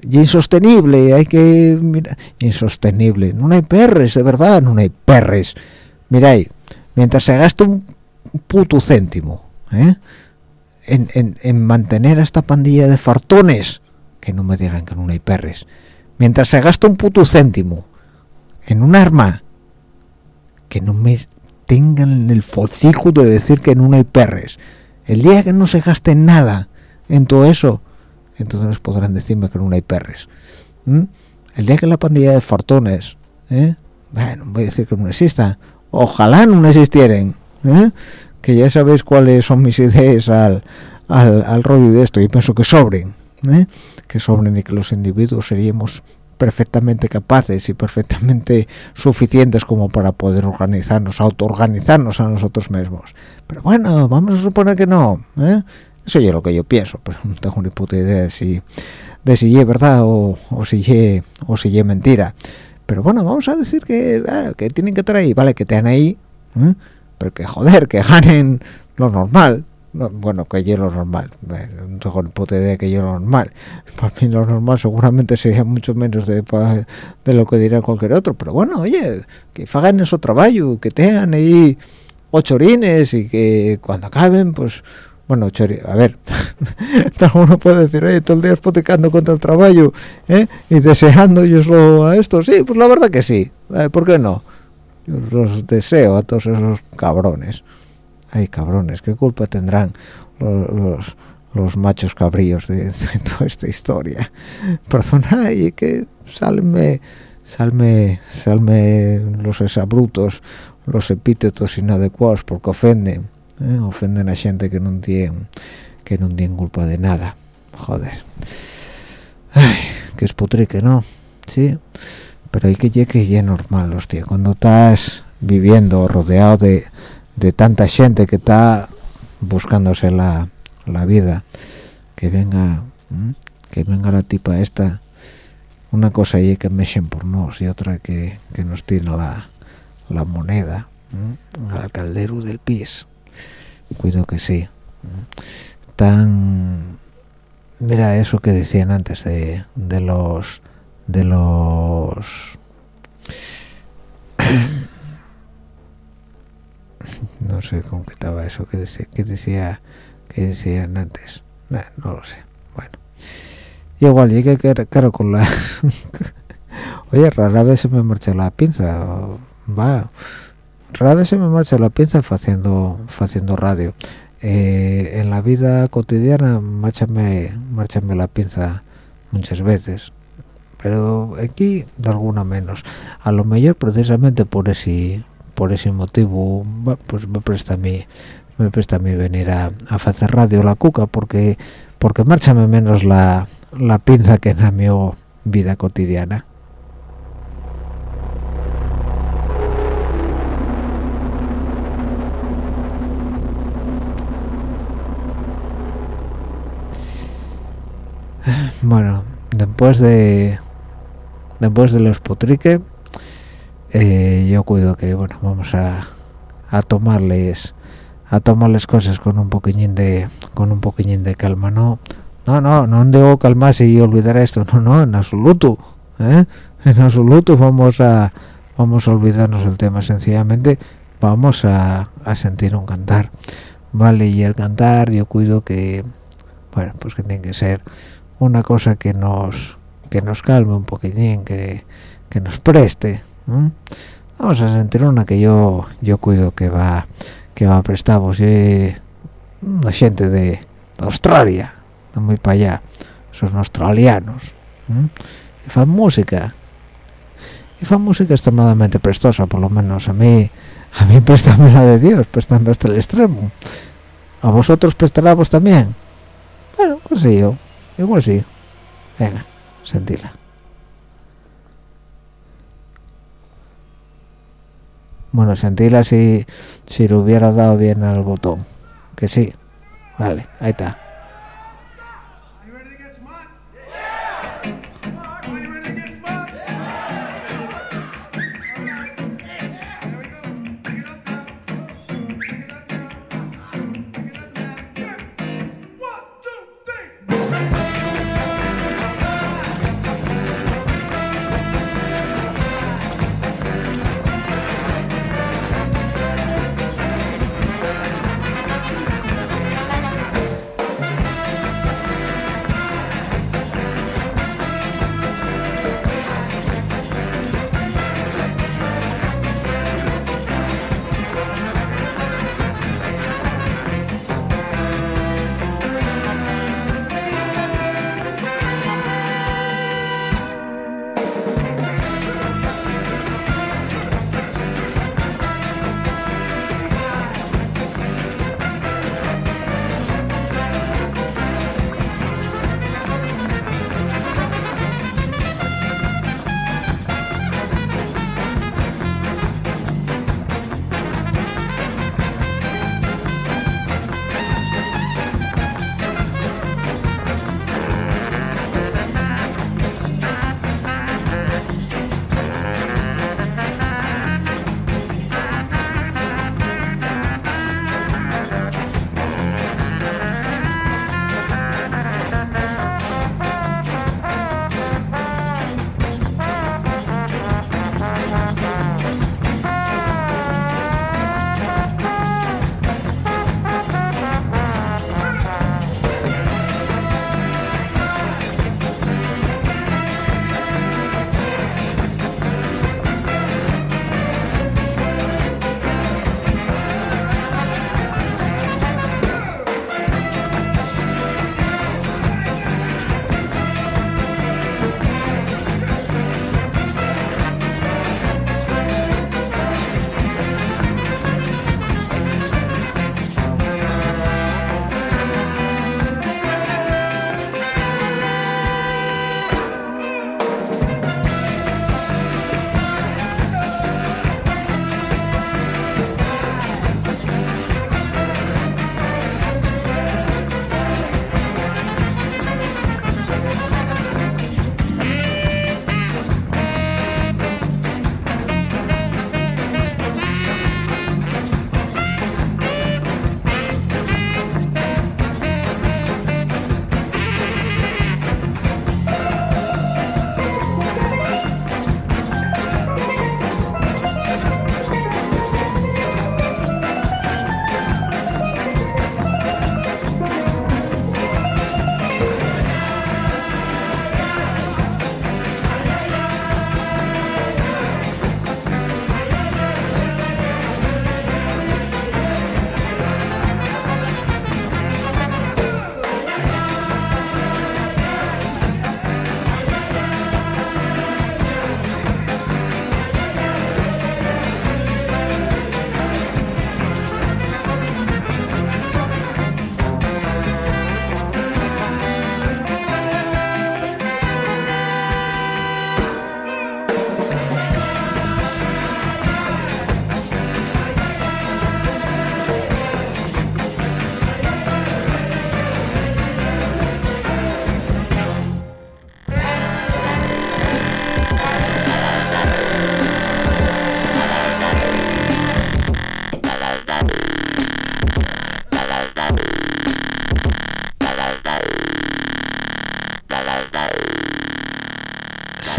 Speaker 2: insostenible hay que mira, insostenible no hay perres de verdad no hay perres miráis mientras se gasta un puto céntimo ¿eh? En, en, en mantener a esta pandilla de fartones que no me digan que no hay perres. Mientras se gasta un puto céntimo en un arma que no me tengan el focico de decir que no hay perres. El día que no se gaste nada en todo eso entonces podrán decirme que no hay perres. El día que la pandilla de fortones ¿eh? bueno voy a decir que no exista. Ojalá no existieran ¿eh? Que ya sabéis cuáles son mis ideas al, al, rollo de esto y pienso que sobren ¿eh? que sobren y que los individuos seríamos perfectamente capaces y perfectamente suficientes como para poder organizarnos, autoorganizarnos a nosotros mismos. Pero bueno, vamos a suponer que no. ¿eh? Eso es lo que yo pienso, pero no tengo ni puta idea de si, de si es verdad o, o si es o si mentira. pero bueno vamos a decir que, ah, que tienen que estar ahí vale que estén ahí ¿eh? Pero que joder que ganen lo normal bueno que yo lo normal no tengo ni puta idea que yo lo normal (laughs) para mí lo normal seguramente sería mucho menos de, de lo que diría cualquier otro pero bueno oye que hagan eso trabajo que tengan ahí ocho orines y que cuando acaben pues bueno, chori, a ver, (laughs) alguno puede decir, oye, todo el día espotecando contra el trabajo, ¿eh? Y deseando yo a esto, sí, pues la verdad que sí, eh, ¿por qué no? Yo los deseo a todos esos cabrones. Ay, cabrones, ¿qué culpa tendrán los, los, machos cabríos de, (laughs) toda esta historia? Perdona, y que salme, salme, salme los exabrutos, los epítetos inadecuados porque ofenden ¿eh? ofenden a gente que no tiene que no tiene culpa de nada joder Ay, que es putrique no sí pero hay que llegue es normal hostia cuando estás viviendo rodeado de, de tanta gente que está buscándose la, la vida que venga que venga la tipa esta una cosa y que me por nos y otra que, que nos tiene la, la moneda al caldero del pis. Cuido que sí tan mira eso que decían antes de, de los de los (coughs) no sé qué estaba eso que decía que decía que decían antes. No, lo sé. Bueno y igual llegué claro con la (laughs) oye rara vez se me marcha la pinza va. Rara vez se me marcha la pinza haciendo haciendo radio. Eh, en la vida cotidiana marchame marchame la pinza muchas veces pero aquí de alguna menos. A lo mejor precisamente por ese por ese motivo pues me presta a mí me presta a mí venir a, a hacer radio la cuca porque porque marchame menos la, la pinza que en la mi vida cotidiana. Bueno después de después de los potrique eh, yo cuido que bueno vamos a, a tomarles a tomarles cosas con un poquillín de con un poquillín de calma. No no no no debo calmarse y olvidar esto. No no en absoluto ¿eh? en absoluto vamos a vamos a olvidarnos del tema. Sencillamente vamos a, a sentir un cantar vale y el cantar yo cuido que bueno pues que tiene que ser una cosa que nos que nos calme un poquitín que, que nos preste vamos a sentir una que yo yo cuido que va que va a prestaros y una gente de, Australia no muy para allá son australianos y fan música y fan música extremadamente prestosa por lo menos a mí a mí préstame la de Dios préstame hasta el extremo. A vosotros prestará también bueno pues sí yo igual sí. Venga sentíla bueno sentíla si si le hubiera dado bien al botón que sí. Vale ahí está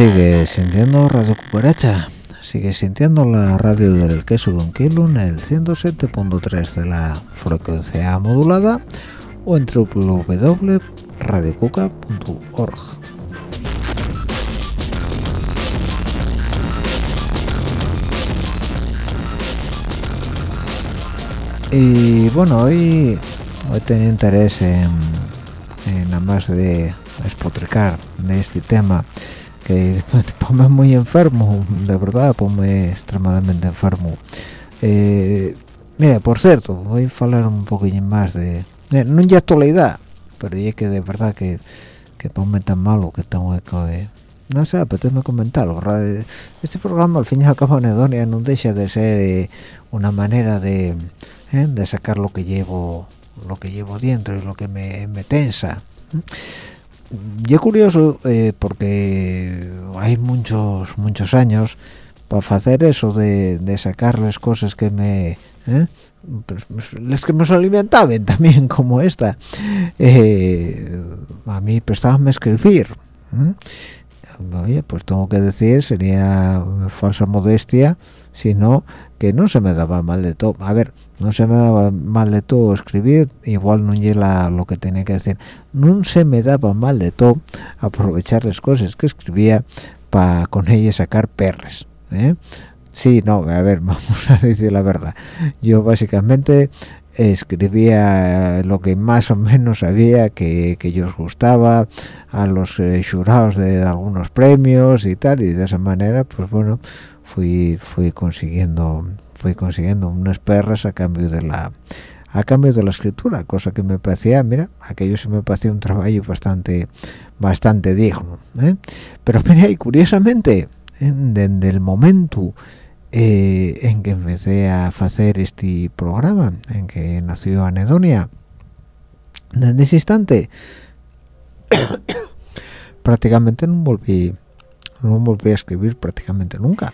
Speaker 2: Sigue sintiendo Radio Cucaracha, sigue sintiendo la radio del queso Don Kilo en el 107.3 de la frecuencia modulada o en www.radiocuca.org. Y bueno, hoy, hoy tenía interés en, en nada más de espotricar de este tema que (laughs) me pone muy enfermo, de verdad, pone extremadamente enfermo. Eh, mira, por cierto, voy a hablar un poquillo más de... no ya actualidad, pero ya que de verdad que, que ponme tan malo que tengo que... No sé, apetece comentarlo. Este programa, al fin y al cabo, Anedonia no deja de ser eh, una manera de, eh, de sacar lo que llevo lo que llevo dentro y lo que me, me tensa yo curioso eh, porque hay muchos muchos años para hacer eso de, de sacarles cosas que me ¿eh? pues, pues, les que nos alimentaban (laughs) también como esta eh, a mí prestaban a escribir oye pues tengo que decir sería falsa modestia sino que no se me daba mal de todo. A ver no se me daba mal de todo escribir igual no llega lo que tenía que decir no se me daba mal de todo aprovechar las cosas que escribía para con ellas sacar perres ¿eh? sí no a ver (laughs) vamos a decir la verdad. Yo básicamente escribía lo que más o menos sabía que, que os gustaba a los eh, jurados de algunos premios y tal y de esa manera pues bueno fui fui consiguiendo fui consiguiendo unas perras a cambio de la a cambio de la escritura cosa que me parecía mira aquello se me parecía un trabajo bastante bastante digno ¿eh? pero mira y curiosamente desde el momento eh, en que empecé a hacer este programa en que nació Anedonia desde ese instante (coughs) prácticamente no volví no volví a escribir prácticamente nunca.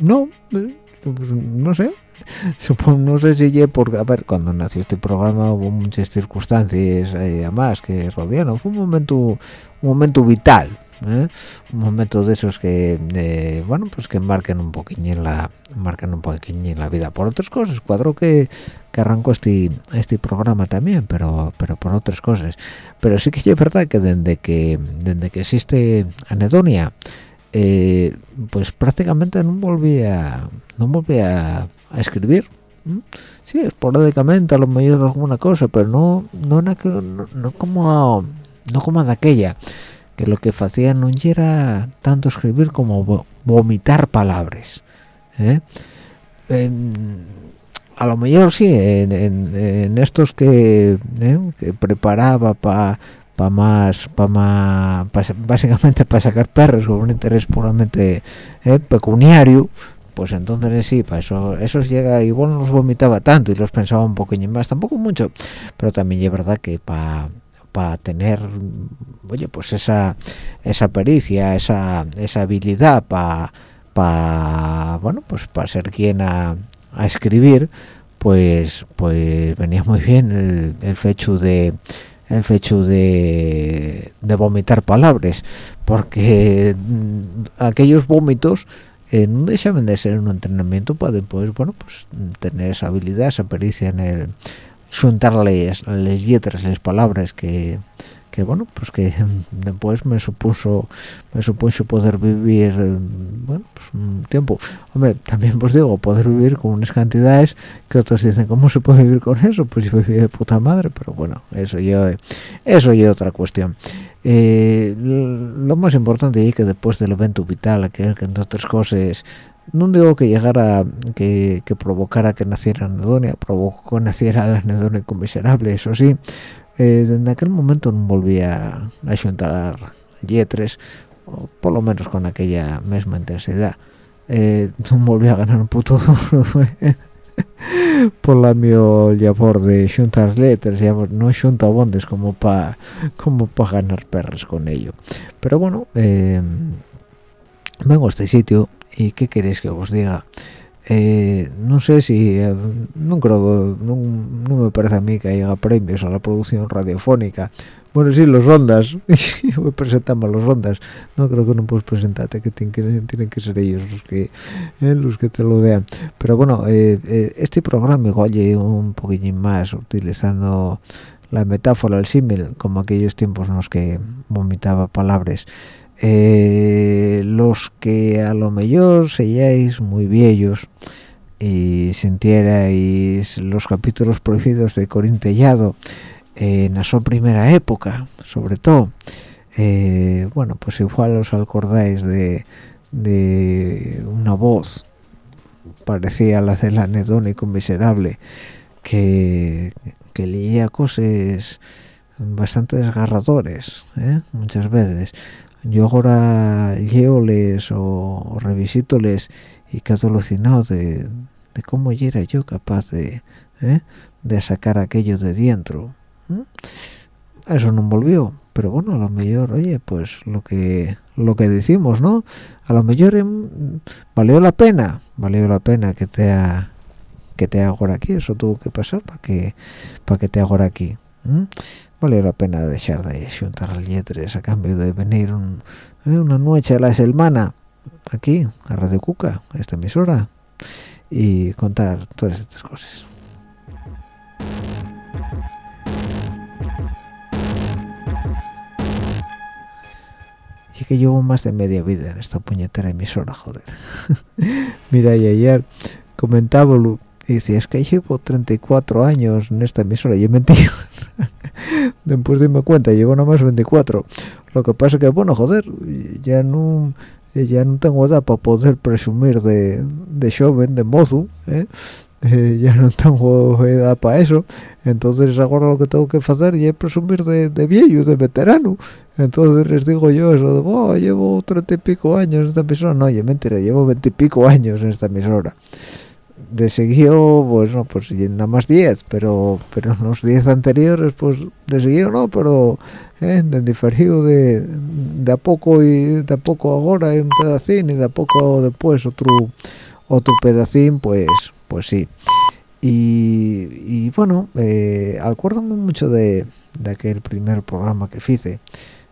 Speaker 2: No eh, pues, no sé (laughs) no sé si porque a ver cuando nació este programa hubo muchas circunstancias eh, además que rodearon. Fue un momento un momento vital ¿eh? un momento de esos que eh, bueno pues que marquen un poquillo la marcan un poquillo en la vida por otras cosas. Cuadro que, que arrancó este este programa también pero pero por otras cosas pero sí que es verdad que desde que desde que existe anedonia eh, pues prácticamente no volvía no volvía a, escribir sí esporádicamente a lo mejor alguna cosa pero no no, no, no como no como de aquella que lo que hacía no era tanto escribir como vomitar palabras ¿eh? A lo mejor sí en, estos que, ¿eh? preparaba para pa más para más básicamente para sacar perros con un interés puramente ¿eh? pecuniario pues entonces sí para eso esos llega igual no los vomitaba tanto y los pensaba un poquillo más tampoco mucho pero también es verdad que para para tener oye pues esa esa pericia esa esa habilidad para para bueno pues para ser quien a, escribir pues pues venía muy bien el, el fecho de el fecho de, vomitar palabras porque mm, aquellos vómitos eh, no dejaban de ser un entrenamiento para después bueno pues tener esa habilidad esa pericia en el juntar las, letras, las palabras que, que bueno pues que después me supuso me supuso poder vivir bueno pues un tiempo. Hombre también pues digo poder vivir con unas cantidades que otros dicen cómo se puede vivir con eso pues yo viví de puta madre pero bueno eso yo eso yo otra cuestión. Eh, lo más importante es que después del evento vital que entre otras cosas no digo que llegara que, que provocara que naciera anedonia provocó que naciera la anedonia miserable eso sí eh, en aquel momento no volvía a juntar yetres por lo menos con aquella misma intensidad. Eh, no (laughs) volvía a ganar un puto (laughs) por la mi labor de juntar letras no junta bondes como para como para ganar perros con ello. Pero bueno eh, vengo a este sitio y qué queréis que os diga eh, no sé si eh, no creo no, me parece a mí que haya premios a la producción radiofónica. Bueno sí los rondas (laughs) voy presentando los rondas no creo que no puedes presentarte que tienen que, tienen que ser ellos los que eh, los que te lo vean. Pero bueno este programa oye un poquillín más utilizando la metáfora el símil como aquellos tiempos en los que vomitaba palabras los que a lo mejor seáis muy viejos y sintierais los capítulos prohibidos de Corintellado en la su primera época, sobre todo, eh, bueno, pues igual os acordáis de, de una voz parecía la del anedónico miserable que, que leía cosas bastante desgarradores, ¿eh? muchas veces. Yo ahora leoles o, o revisitoles y quedo alucinado de, de cómo era yo capaz de, ¿eh? de sacar aquello de dentro. Eso no volvió, pero bueno, a lo mejor, oye, pues lo que lo que decimos, ¿no? A lo mejor em, valió la pena, valió la pena que te que te ahora aquí, eso tuvo que pasar para que para que te ahora aquí. Valió la pena dejar de juntar letras a cambio de venir ¿eh? una noche a la semana aquí, a Radio Cuca, a esta emisora, y contar todas estas cosas. Y que llevo más de media vida en esta puñetera emisora, joder. (laughs) Mira, y ayer comentaba y decía, es que llevo 34 años en esta emisora. Yo mentí. (laughs) Después de me cuenta, llevo nada más 24. Lo que pasa que, bueno, joder, ya no ya no tengo edad para poder presumir de, de joven, de mozo, ¿eh? Eh, ya no tengo edad para eso entonces ahora lo que tengo que hacer es presumir de, de viejo, de veterano entonces les digo yo eso de, oh, llevo treinta y pico años en esta emisora no, oye, mentira, llevo veintipico años en esta emisora de seguido, pues no, pues nada más diez, pero pero los diez anteriores, pues de seguido no, pero eh, de diferido de, de a poco y de a poco ahora un pedacín y de a poco después otro otro pedacín, pues pues sí. Y, y bueno, eh, acuérdame mucho de, de aquel primer programa que hice,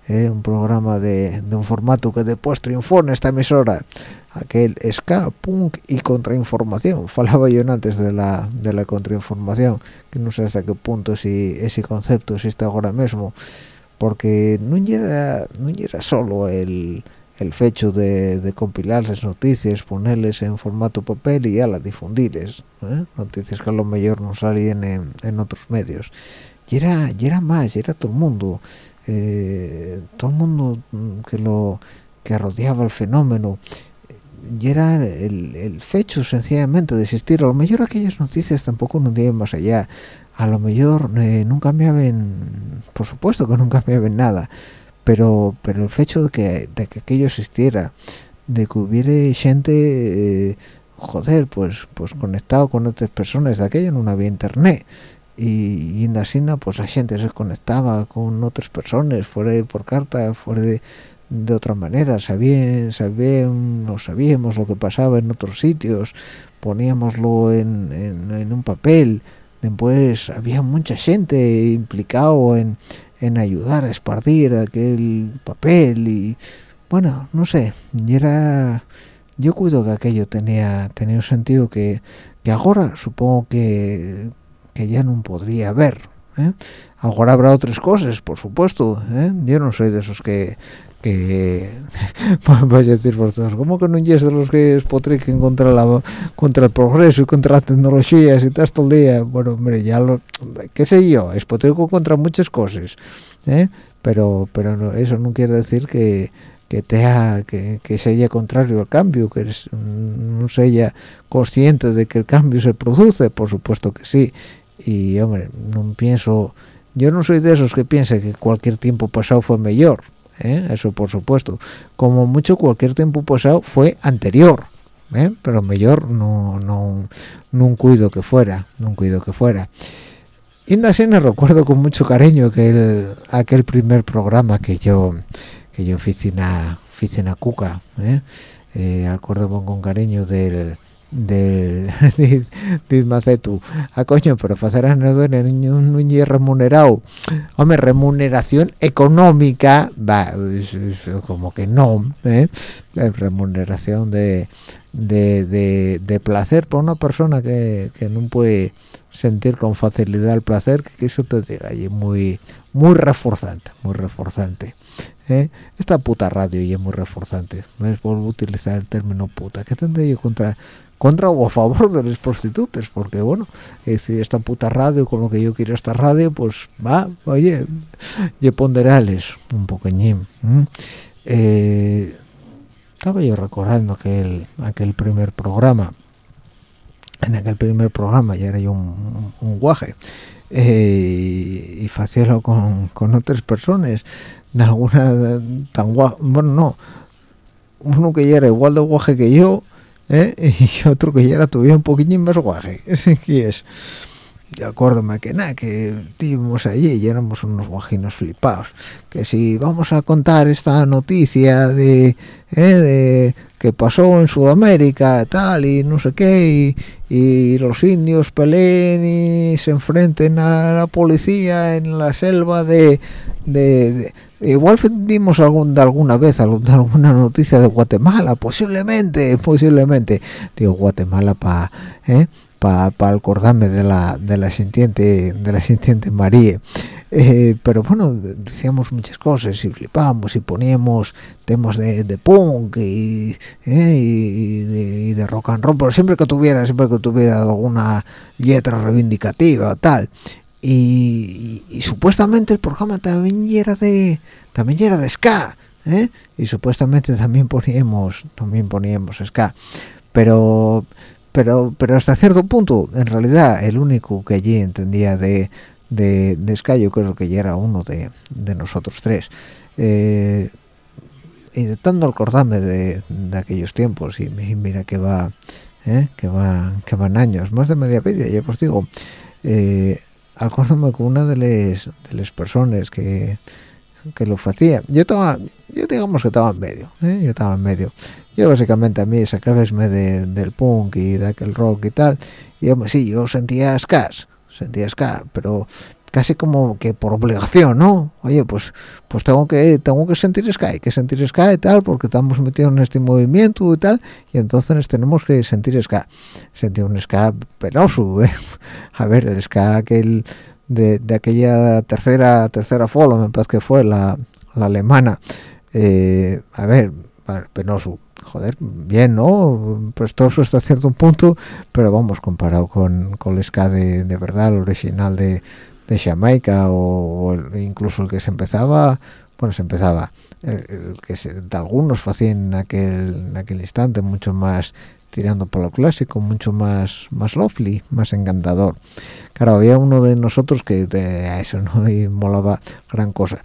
Speaker 2: eh, un programa de, de, un formato que después triunfó en esta emisora, aquel ska, punk y contrainformación. (laughs) Falaba yo antes de la, de la contrainformación, que no sé hasta qué punto si ese concepto existe ahora mismo, porque no era, no era solo el el fecho de, de, compilar las noticias, ponerles en formato papel y ya las difundirles, ¿eh? noticias que a lo mejor no salían en, en, otros medios. Y era, y era más, y era todo el mundo, eh, todo el mundo que lo que rodeaba el fenómeno, y era el, el fecho sencillamente de existir. A lo mejor aquellas noticias tampoco no iban más allá, a lo mejor eh, nunca me habían, por supuesto que nunca me habían nada, pero pero el hecho de que, de que aquello existiera de que hubiera gente eh, joder pues pues conectado con otras personas de aquello no había internet y, en la sina pues la gente se conectaba con otras personas fuera de por carta fuera de, de otra manera. Sabían sabían sabíamos lo que pasaba en otros sitios poníamoslo en, en, en un papel. Después había mucha gente implicado en en ayudar a esparcir aquel papel y bueno no sé y era yo cuido que aquello tenía tenía un sentido que, que ahora supongo que, que ya no podría haber ¿eh? ahora habrá otras cosas por supuesto ¿eh? yo no soy de esos que que (laughs) a decir vosotros ¿cómo que no es de los que espotriquen contra la contra el progreso y contra las tecnologías y todo el día bueno hombre ya lo qué sé yo espotrico contra muchas cosas ¿eh? pero pero no, eso no quiere decir que que sea que, que sea contrario al cambio que es, no sea consciente de que el cambio se produce por supuesto que sí y hombre no pienso yo no soy de esos que piensan que cualquier tiempo pasado fue mejor ¿eh? eso por supuesto como mucho cualquier tiempo pasado fue anterior ¿eh? pero mejor no no no cuido que fuera no cuido que fuera y me recuerdo con mucho cariño que aquel primer programa que yo que yo hice en Cuca ¿eh? eh acuerdo con cariño del, del dice tú a ah, coño pero hacer anedonia un, un remunerado hombre remuneración económica va como que no ¿eh? remuneración de de, de, placer para una persona que, que no puede sentir con facilidad el placer que eso te diga y muy muy reforzante muy reforzante ¿eh? esta puta radio y es muy reforzante me vuelvo a utilizar el término puta que tendré yo contra contra o a favor de los prostitutas porque bueno es decir esta puta radio con lo que yo quiero esta radio pues va oye y ponderales un poqueñín eh, estaba yo recordando aquel aquel primer programa en aquel primer programa ya era yo un, guaje eh, y hacíalo con, con otras personas de alguna tan guaje bueno no uno que ya era igual de guaje que yo ¿eh? (laughs) y otro que ya era todavía un poquillín más guaje (laughs) y es de acuérdome que nada que íbamos allí y éramos unos guajinos flipados que si vamos a contar esta noticia de, ¿eh? de que pasó en Sudamérica tal y no sé qué y, los indios peleen y se enfrenten a la policía en la selva de, de, igual dimos algún de alguna vez alguna noticia de Guatemala posiblemente posiblemente digo Guatemala para ¿eh? Para acordarme de la de la sintiente de la sintiente María eh, pero bueno decíamos muchas cosas y flipábamos y poníamos temas de, punk y, eh, y, de, rock and roll pero siempre que tuviera siempre que tuviera alguna letra reivindicativa o tal y, supuestamente el programa también era de también era de ska ¿eh? y supuestamente también poníamos también poníamos ska pero pero pero hasta cierto punto en realidad el único que allí entendía de de, de Sky, yo creo que ya era uno de, de nosotros tres. Eh, intentando acordarme de, de, aquellos tiempos y mira que va eh, que va que van años más de media media ya pues digo eh, acuérdame con una de las de las personas que que lo hacía yo estaba yo digamos que estaba en medio ¿eh? yo estaba en medio yo básicamente a mí sacabesme de, del punk y de aquel rock y tal y yo, sí yo sentía escas sentía ska pero casi como que por obligación no oye pues pues tengo que tengo que sentir ska hay que sentir ska y tal porque estamos metidos en este movimiento y tal y entonces tenemos que sentir ska sentí un ska penoso (laughs) ¿eh? a ver el ska aquel de, de aquella tercera tercera folo me parece que fue la, la alemana eh, a ver penoso joder, bien, ¿no? Todo eso hasta cierto punto, pero vamos, comparado con, con el ska de, de verdad, el original de, de Jamaica o, incluso el que se empezaba, bueno, se empezaba, el, que de algunos hacían en aquel, en aquel instante mucho más tirando por lo clásico, mucho más más lovely, más encantador. Claro, había uno de nosotros que a eso no y molaba gran cosa.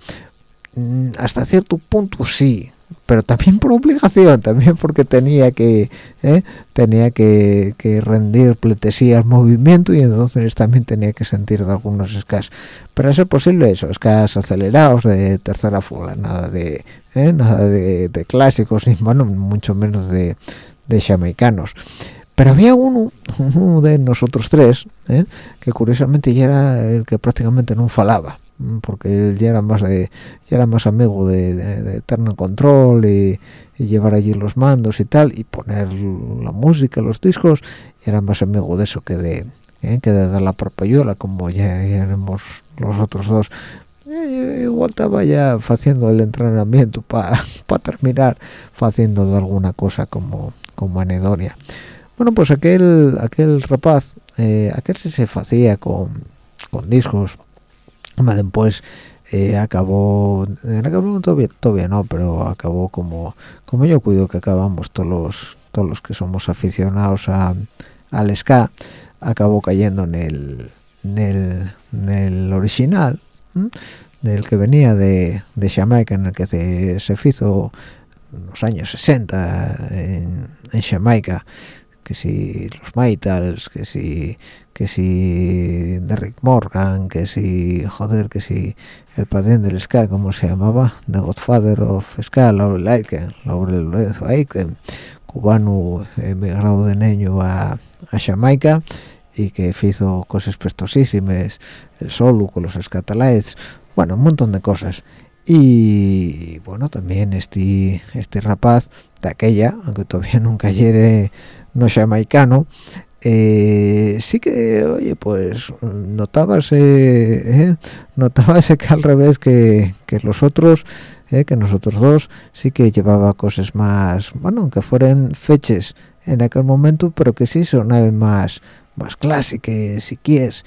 Speaker 2: Mm, hasta cierto punto sí, pero también por obligación, también porque tenía que ¿eh? tenía que, rendir pleitesía al movimiento y entonces también tenía que sentir de algunos escas. Pero es posible eso, escas acelerados de tercera fola, nada de ¿eh? nada de, clásicos ni bueno, mucho menos de, de jamaicanos. Pero había uno, uno de nosotros tres, ¿eh? que curiosamente ya era el que prácticamente no falaba porque él ya era más de ya era más amigo de, de, Control y, llevar allí los mandos y tal y poner la música los discos y era más amigo de eso que de ¿eh? que de dar la propayuela como ya, éramos los otros dos igual estaba ya haciendo el entrenamiento para (laughs) terminar haciendo alguna cosa como como anedonia bueno pues aquel aquel rapaz eh, aquel se se hacía con con discos después eh, acabó en aquel todavía, todavía no pero acabó como como yo cuido que acabamos todos los todos los que somos aficionados a al ska acabó cayendo en el en el, original del que venía de, de Jamaica en el que se, se hizo en los años 60 en, en Jamaica que si los Maitals, que si que si Derrick Morgan, que si joder, que si el padre del ska, como se llamaba, The Godfather of Ska, Laurel Aitken, Laurel Lorenzo Aitken, cubano emigrado de niño a, a Jamaica y que hizo cosas prestosísimas, el solo con los Scatalites, bueno, un montón de cosas. Y bueno, también este, este rapaz de aquella, aunque todavía nunca llegue no jamaicano, eh, sí que, oye, pues notábase, eh, que al revés que, que los otros, eh, que nosotros dos, sí que llevaba cosas más, bueno, aunque fueran fechas en aquel momento, pero que sí sonaban más, más clásicas, si quieres.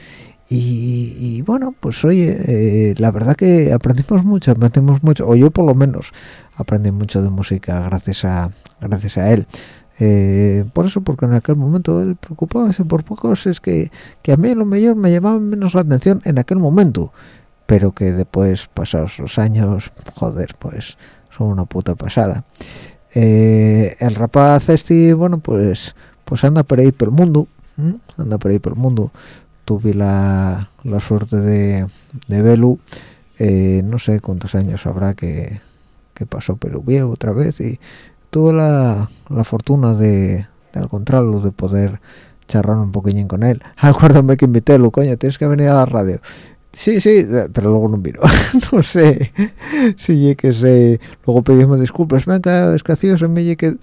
Speaker 2: Y, y, bueno, pues oye, eh, la verdad que aprendimos mucho, aprendimos mucho, o yo por lo menos aprendí mucho de música gracias a, gracias a él. Eh, por eso porque en aquel momento él preocupábase por cosas que, que a mí lo mejor me llamaban menos la atención en aquel momento pero que después pasados los años joder pues son una puta pasada. Eh, el rapaz este bueno pues pues anda por ahí por el mundo anda por ahí por el mundo. Tuve la, la suerte de, de verlo. Eh, no sé cuántos años habrá que, que pasó pero viejo otra vez y tuve la, la fortuna de, de encontrarlo, de poder charlar un poquillín con él. (laughs) Acuérdame que invité lo coño, tienes que venir a la radio. Sí, sí, pero luego no vino. (laughs) no sé si que sé. Luego pedimos disculpas. Venga, escacioso, me que.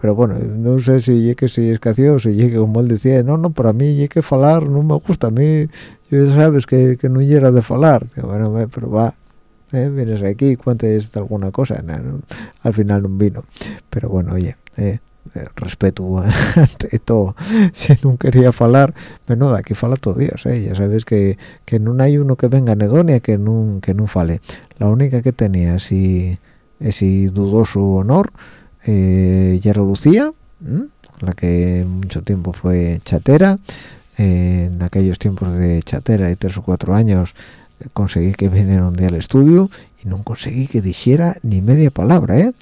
Speaker 2: Pero bueno, no sé si llegue si escacioso, si llegue como él decía, no, no, para mí llegue falar no me gusta, a mí, yo sabes que, que no llega de falar. Bueno, pero va, ¿eh? vienes aquí cuentes alguna cosa no, no, al final no vino pero bueno oye eh, eh, respeto (laughs) ante todo (laughs) si no quería falar menudo aquí fala todos días ¿eh? ya sabes que, que no hay uno que venga a Nedonia que no que no fale la única que tenía así ese dudoso honor eh, era Lucía ¿m? la que mucho tiempo fue chatera eh, en aquellos tiempos de chatera de tres o cuatro años conseguí que viniera un día al estudio y no conseguí que dijera ni media palabra, ¿eh?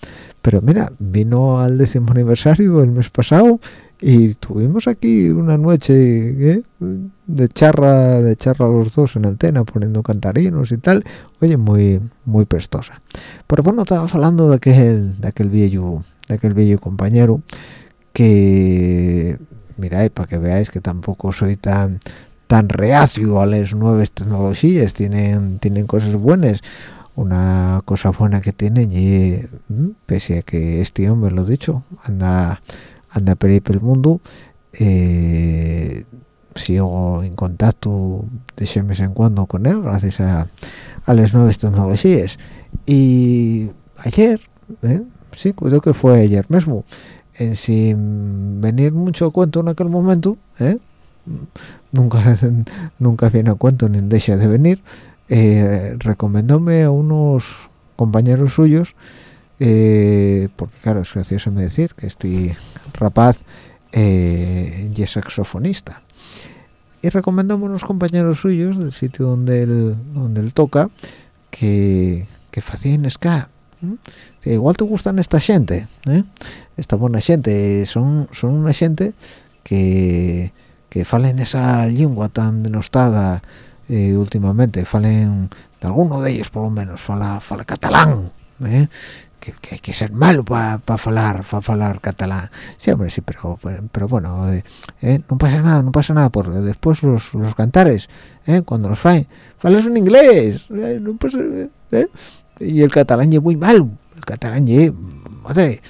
Speaker 2: Pero mira, vino al décimo aniversario el mes pasado y tuvimos aquí una noche ¿eh? de charra de charra los dos en antena poniendo cantarinos y tal oye muy muy prestosa pero bueno estaba hablando de aquel de aquel viejo de aquel viejo compañero que miráis para que veáis que tampoco soy tan tan reacio a las nuevas tecnologías tienen tienen cosas buenas una cosa buena que tienen y pese a que este hombre lo dicho anda anda por ahí por el mundo eh, sigo en contacto de vez en cuando con él gracias a, a las nuevas tecnologías y ayer ¿eh? sí creo que fue ayer mismo en sin venir mucho cuento en aquel momento ¿eh? Nunca (laughs) nunca viene a cuento ni deja de venir. Eh, recomendóme a unos compañeros suyos eh, porque claro es gracioso me decir que este rapaz eh, y es saxofonista. Y recomendóme a unos compañeros suyos del sitio donde él donde él toca que que hacían ska igual te gustan esta gente ¿eh? esta buena gente son son una gente que que falen esa lengua tan denostada eh, últimamente falen de alguno de ellos por lo menos fala fala catalán ¿eh? que, que, hay que ser malo para pa falar para falar catalán sí hombre sí pero pero bueno eh, eh, no pasa nada no pasa nada porque después los, los cantares cuando los faen falas en inglés no pasa, y el catalán es muy malo el catalán es madre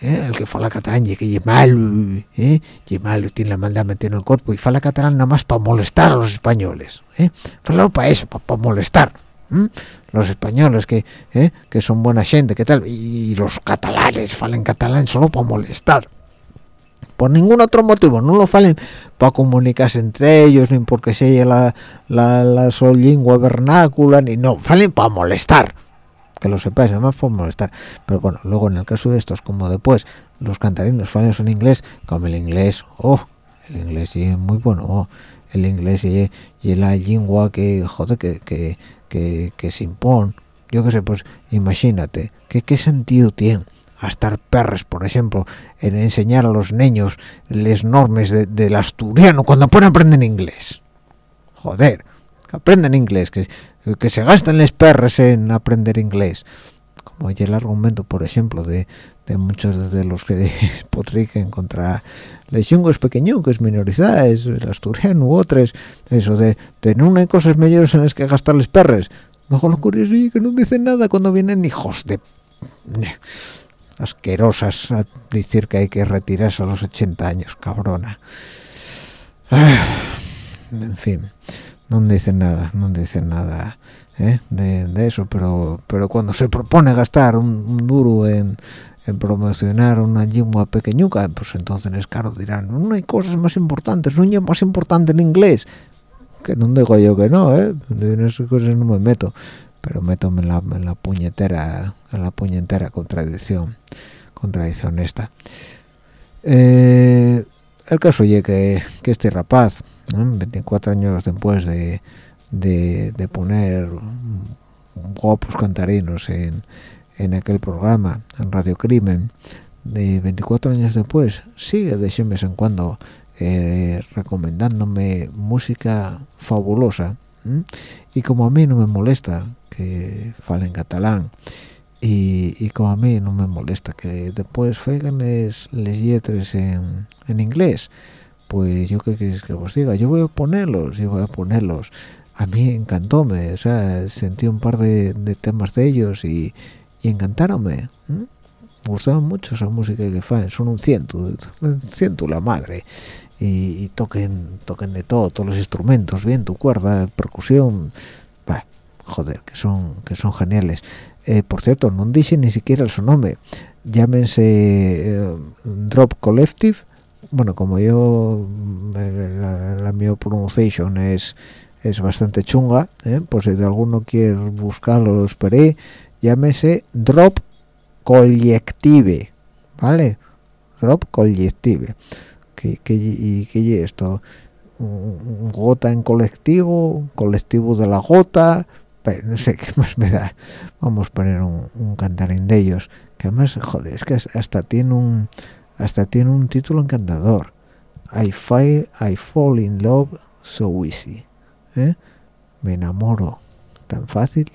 Speaker 2: ¿eh? el que fala catalán y que malo ¿eh? tiene la maldad metida en el cuerpo y fala catalán nada más para molestar a los españoles ¿eh? para eso para pa molestar los españoles que ¿eh? que son buena gente que tal y los catalanes falan catalán solo para molestar por ningún otro motivo no lo falen para comunicarse entre ellos ni porque sea la la, la vernácula ni no falen para molestar que lo sepáis, además por molestar. Pero bueno, luego en el caso de estos, como después los cantarinos falen en inglés, como el inglés, oh, el inglés es muy bueno, oh, el inglés y, y la lengua que, joder, que, que, que, que se impone. Yo qué sé, pues imagínate, ¿qué, qué sentido tiene gastar perres por ejemplo en enseñar a los niños les normas del asturiano cuando pueden aprender inglés joder que aprendan inglés que, que se gasten les perres en aprender inglés. Como hay el argumento por ejemplo de, de muchos de los que (laughs) potriquen contra es pequeño que es minorizadas el asturiano u otros eso de, de no hay cosas mejores en las que gastarles perres no lo curioso que no dicen nada cuando vienen hijos de (laughs) asquerosas a decir que hay que retirarse a los 80 años cabrona. (sighs) En fin no dicen nada no dicen nada ¿eh? de, eso pero pero cuando se propone gastar un, duro en, promocionar una lengua pequeñuca pues entonces es caro dirán no hay cosas más importantes no hay más importante en inglés que no digo yo que no ¿eh? en esas cosas no me meto pero métome en la, en la puñetera en la puñetera contradicción contradicción esta eh, el caso oye que, este rapaz 24 años después de, poner guapos cantarinos en, en aquel programa en Radio Crimen de 24 años después sigue de vez en cuando eh, recomendándome música fabulosa y como a mí no me molesta que fale en catalán y, como a mí no me molesta que después feigan les, les en, en inglés pues yo qué queréis que os diga yo voy a ponerlos yo voy a ponerlos. A mí encantóme o sea sentí un par de, temas de ellos y, y encantaronme me gustaba mucho esa música que fan son un ciento un ciento la madre. Y, toquen toquen de todo todos los instrumentos bien tu cuerda percusión joder que son que son geniales eh, por cierto no dije ni siquiera su nombre. Llámense eh, Drop Collective. Bueno como yo la, la mi pronunciación es es bastante chunga ¿eh? pues si de alguno quiere buscarlo esperé. Llámese Drop Collective vale Drop Collective. Que, que, y que esto gota en colectivo colectivo de la gota no sé (laughs) qué más me da vamos a poner un, cantarín de ellos. Que además joder es que hasta tiene un hasta tiene un título encantador. I fall, I fall in love so easy ¿eh? me enamoro. Tan fácil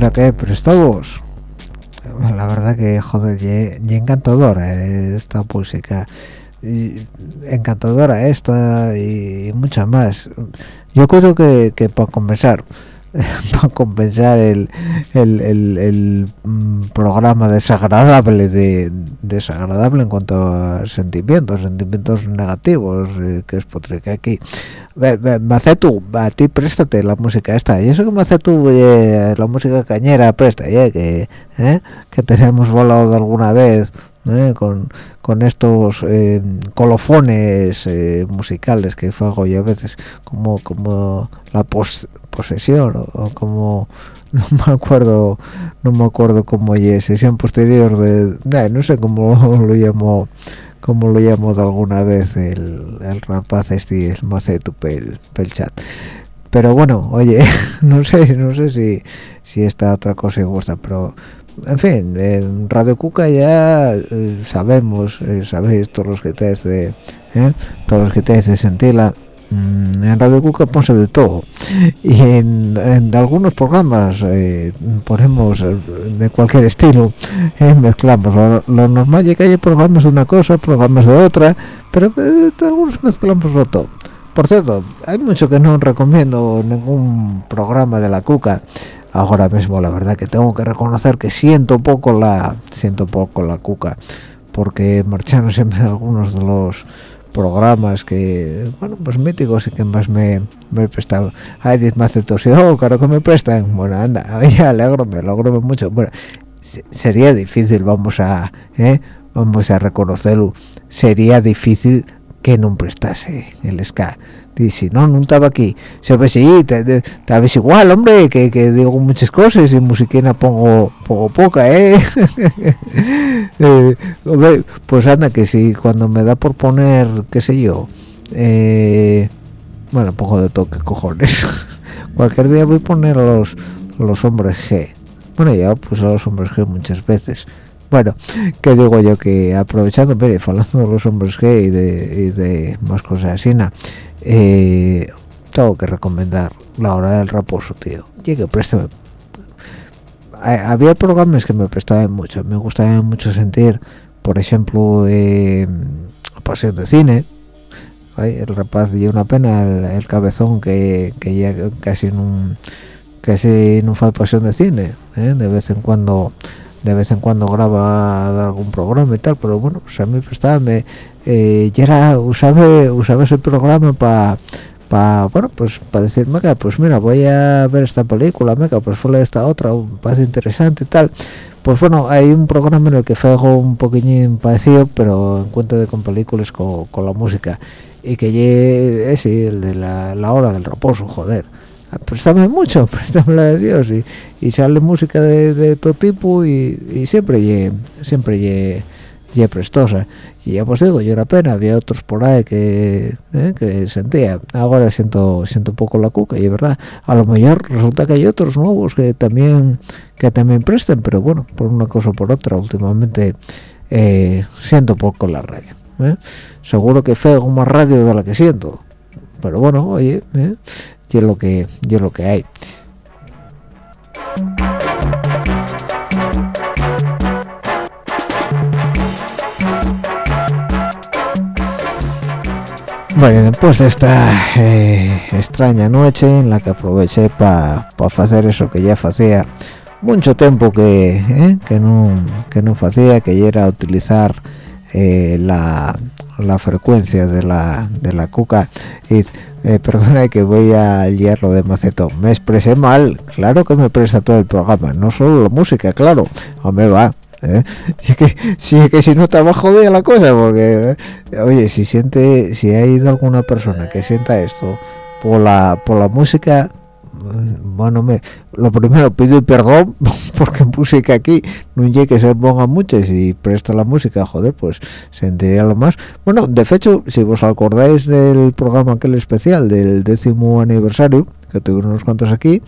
Speaker 2: Bueno, ¿qué? ¿Prestados? La verdad que, joder, y, encantadora eh, esta música. Encantadora esta y mucha más. Yo creo que, para conversar, para compensar (laughs) el, el, el, mm, programa desagradable de desagradable en cuanto a sentimientos sentimientos negativos eh, que es que aquí Macetu a ti préstate la música esta. Y eso que Macetu eh, la música cañera presta eh, que eh, que tenemos volado de alguna vez eh, con, con estos eh, colofones eh, musicales que hago yo a veces como como la pos- posesión o, como (laughs) no me acuerdo no me acuerdo cómo es sesión posterior de no sé cómo (laughs) lo llamo como lo llamo de alguna vez el, el rapaz este el macetu pel, pel chat pero bueno oye (laughs) no sé no sé si si esta otra cosa gusta pero en fin en Radio Cuca ya eh, sabemos eh, sabéis todos los que te de ¿eh? todos los que te de sentirla en Radio Cuca ponse de todo. Y en, algunos programas eh, ponemos eh, de cualquier estilo eh, mezclamos. Lo, lo normal es que haya programas de una cosa programas de otra pero eh, algunos mezclamos lo todo. Por cierto hay mucho que no recomiendo ningún programa de la cuca ahora mismo. La verdad que tengo que reconocer que siento poco la siento poco la cuca porque marcharon siempre (laughs) algunos de los programas que bueno pues míticos y que más me, me he prestado ay diez más de oh claro que me prestan bueno anda (laughs) ya alegro me alegro mucho. Bueno se- sería difícil vamos a ¿eh? vamos a reconocerlo. Sería difícil que no prestase el ska si no no estaba aquí se ve sí te, te, te ves igual hombre que, que digo muchas cosas y musiquina pongo pongo poca eh (laughs) Eh, pues anda que si cuando me da por poner qué sé yo eh, bueno pongo de toque cojones. (laughs) Cualquier día voy a poner los los hombres G. Bueno ya pues a los hombres G muchas veces bueno que digo yo que aprovechando mire hablando de los hombres G y de, más cosas así eh, tengo que recomendar la hora del reposo tío. Llegue préstame. Ha- había programas que me prestaban mucho. Me gustaba mucho sentir por ejemplo eh, pasión de cine. Ay, el rapaz dio una pena el, cabezón que, que ya casi no casi no fue pasión de cine ¿eh? de vez en cuando de vez en cuando graba algún programa y tal pero bueno pues a mí prestaba me eh, usaba usaba ese programa para para bueno pues para decir meca pues mira voy a ver esta película meca pues fue esta otra me parece interesante y tal pues bueno hay un programa en el que hago un poquillín parecido pero en cuenta de con películas con, con la música. Y que ese el de la, la hora del reposo joder préstame mucho (laughs) préstame la de Dios y, y sale música de, de todo tipo y, y siempre ye, siempre ye, ye prestosa y ya pues digo yo era pena había otros por ahí que eh, que sentía ahora siento siento poco la cuca y es verdad a lo mejor resulta que hay otros nuevos que también que también presten pero bueno por una cosa o por otra últimamente eh, siento poco la radio ¿eh? seguro que fue más radio de la que siento pero bueno oye. Y es lo que es lo que hay. Bueno, después de esta eh, extraña noche en la que aproveché para hacer eso que ya hacía mucho tiempo que, eh, que no que no hacía, que ya era utilizar eh, la, la frecuencia de la, de la cuca. Y eh, perdona que voy al hierro de macetón me expresé mal. Claro que me presta todo el programa no solo la música claro. O me va ¿eh? (laughs) Y que si que si no estaba jodida la cosa porque eh, oye si siente si ha ido alguna persona que sienta esto por la por la música bueno me lo primero pido perdón (laughs) porque música aquí no llegue que se ponga mucho y presta la música joder pues sentiría lo más. Bueno de hecho si vos acordáis del programa aquel especial del décimo aniversario que tuve unos cuantos aquí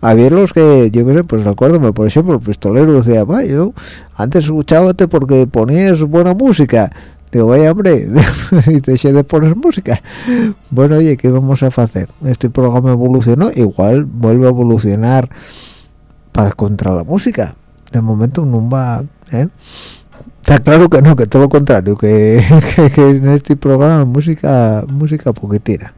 Speaker 2: había los que yo qué sé pues recuérdame por ejemplo el pistolero decía va yo antes escuchábate porque ponías buena música digo vaya hombre y te eché de poner música bueno oye qué vamos a hacer este programa evolucionó igual vuelve a evolucionar para contra la música. De momento no va ¿eh? está claro que no que todo lo contrario que, (laughs) que, en este programa música música poquitina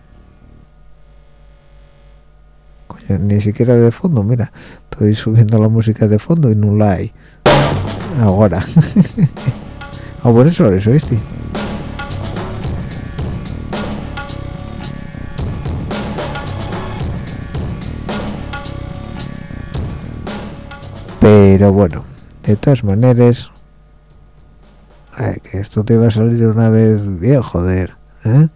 Speaker 2: Coño, ni siquiera de fondo mira estoy subiendo la música de fondo y no la hay. Ahora (laughs) a buenas horas oíste pero bueno de todas maneras que esto te iba a salir una vez bien joder ¿eh?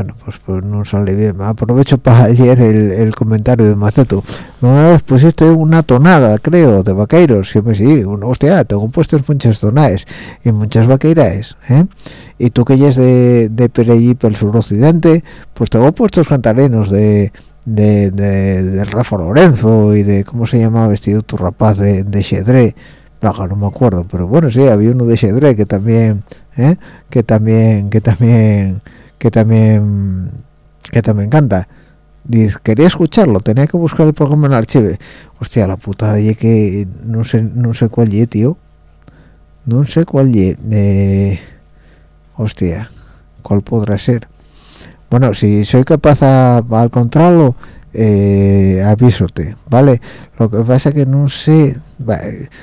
Speaker 2: Bueno pues pues no sale bien aprovecho para (laughs) leer el, comentario de Maceto una vez pusiste una tonada creo de vaqueiros siempre sí un- hostia tengo puestas muchas tonadas y muchas vaqueiras ¿eh? y tú que ya es de, de por el suroccidente pues tengo puestos cantarenos de de, Rafa Lorenzo y de cómo se llamaba vestido tu rapaz de, de Xedré no me acuerdo pero bueno sí había uno de Xedré que también ¿eh? que también que también que también que también canta Dice, quería escucharlo, tenía que buscar el programa en el archivo. Hostia, la putada y que no sé, no sé cuál ye, tío. No sé cuál ye. Eh, hostia, ¿cuál podrá ser? Bueno, si soy capaz a, a encontrarlo, eh, avísote, ¿vale? Lo que pasa que no sé, va,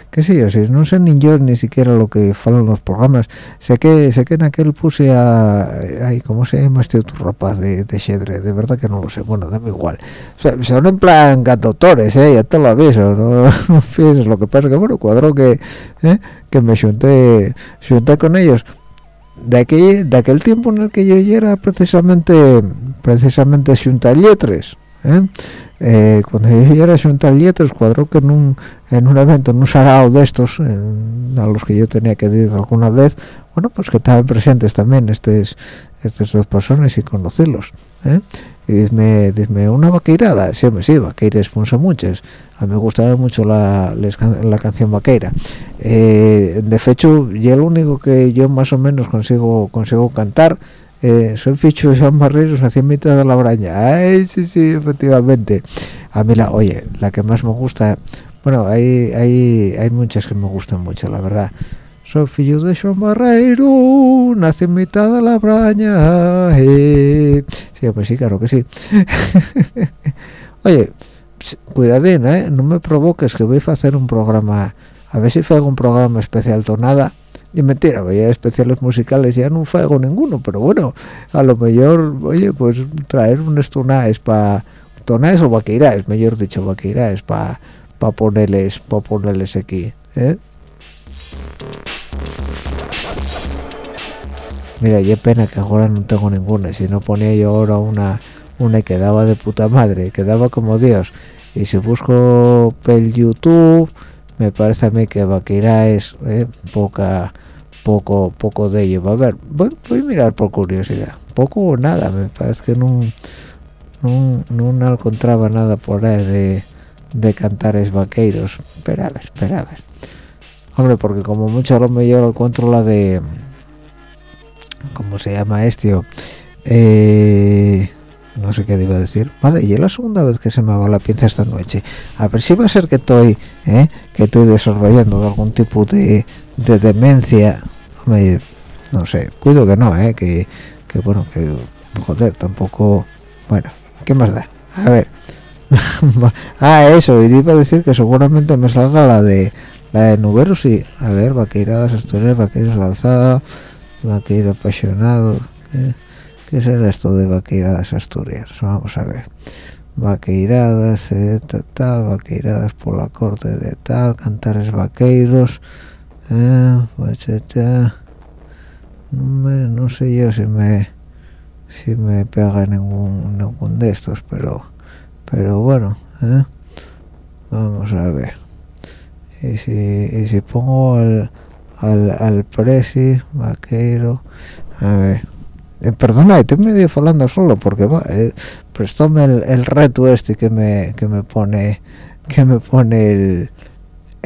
Speaker 2: qué sé yo, no sé ni yo ni siquiera lo que falan los programas. Sé que sé que en aquel puse a, ay, ¿cómo se llama este otro rapaz de, de? De verdad que no lo sé. Bueno, dame igual. Son en plan cantautores, ¿eh? Ya te lo aviso, no. (laughs) Lo que pasa que, bueno, cuadro que, ¿eh? que me junté, junté con ellos de aquel, de aquel tiempo en el que yo ya era precisamente precisamente xunta letras ¿eh? Eh, cuando yo era xunta letras cuadró que en un, en un evento en un sarao de estos en- a los que yo tenía que ir alguna vez bueno pues que estaban presentes también estos estas dos personas y conocerlos ¿eh? y dime, dime una vaqueirada me sí vaqueires ponse muchas a mí me gustaba mucho la, la canción vaqueira eh, de hecho y el único que yo más o menos consigo consigo cantar eh, soy ficho de Juan Barreros hacia mitad de la braña. Ay sí sí efectivamente. A mí la oye la que más me gusta bueno hay hay hay muchas que me gustan mucho la verdad. Soy fillo de Juan Barreiro nací en mitad de la braña. Eh. sí pues sí claro que sí. (laughs) Oye cuidadín eh no me provoques que voy a hacer un programa a ver si hago un programa especial tonada y mentira, voy a especiales musicales ya no hago ninguno, pero bueno, a lo mejor, oye, pues traer unas tonadas para tonadas o vaqueiraes, mejor dicho, vaqueiraes para pa ponerles, para ponerles aquí, ¿eh? Mira, qué pena que ahora no tengo ninguna, si no ponía yo ahora una una que daba de puta madre, que daba como Dios. Y si busco pel YouTube, me parece a mí que Vaqueira es eh, poca, poco, poco de ello. A ver, voy, voy a mirar por curiosidad. Poco o nada, me parece que no, no, no encontraba nada por ahí de, de cantares vaqueiros. Espera a ver, espera a ver. Hombre, porque como mucho a lo mejor encuentro la de... ¿Cómo se llama este? Eh, no sé qué iba a decir. Vale, y es la segunda vez que se me va la pinza esta noche. A ver si va a ser que estoy, ¿eh? que estoy desarrollando algún tipo de, de demencia. Hombre, no sé, cuido que no, ¿eh? que, que bueno, que joder tampoco bueno qué más da a ver (laughs) ah eso y iba a decir que seguramente me salga la de la de Nuberos y a ver vaqueiradas asturianas vaqueiros de alzada vaqueiro apasionado ¿qué, qué será esto de vaqueiradas asturianas vamos a ver vaqueiradas eh, tal vaqueiradas por la corte de tal cantares vaqueiros cha. Hombre, no sé yo si me si me pega ningún ningún de estos pero pero bueno ¿eh? vamos a ver y si, y si pongo al al, al presi vaqueiro a ver eh, perdona estoy medio hablando solo porque va, eh, prestóme el, el reto este que me que me pone que me pone el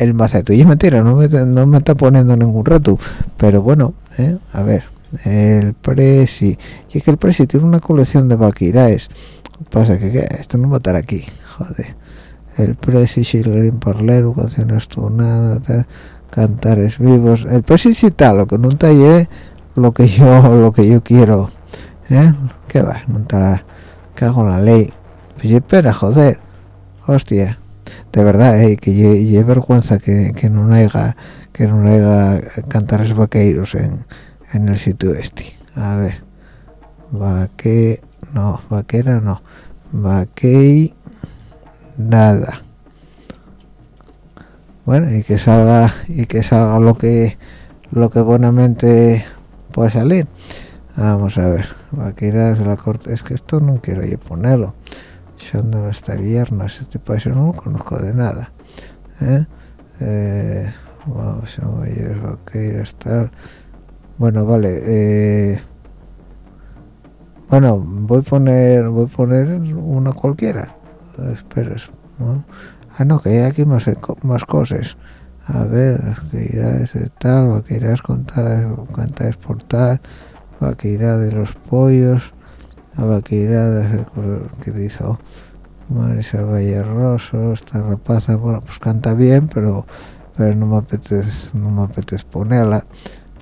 Speaker 2: el maceto y es mentira no me, no me está poniendo ningún reto. Pero bueno eh, a ver el presi y es que el presi tiene una colección de vaquiraes pasa que, esto no va a estar aquí joder. El presi Shilgrim Parlero canciones tonadas tal, cantares vivos. El presi sí tal lo que no está ahí lo que yo lo que yo quiero ¿eh? qué va no está cago en la ley. Pues espera joder. Hostia de verdad eh, que lle vergüenza que, que no haya que no haya cantares vaqueiros en, en el sitio este. A ver vaque no vaquera no vaquei nada. Bueno y que salga y que salga lo que lo que buenamente puede salir. Vamos a ver vaqueras de la corte es que esto no quiero yo ponerlo son de esta viernes este país no lo conozco de nada ¿eh? Eh, vamos a ver vaqueras tal bueno vale eh, bueno voy a poner voy a poner una cualquiera espera ¿no? ah no que hay aquí más más cosas a ver que irás de tal va que irás por tal va que irá de los pollos a va que dice oh, Marisa Valleroso esta rapaza bueno pues canta bien pero pero no me apetece no me apetece ponerla.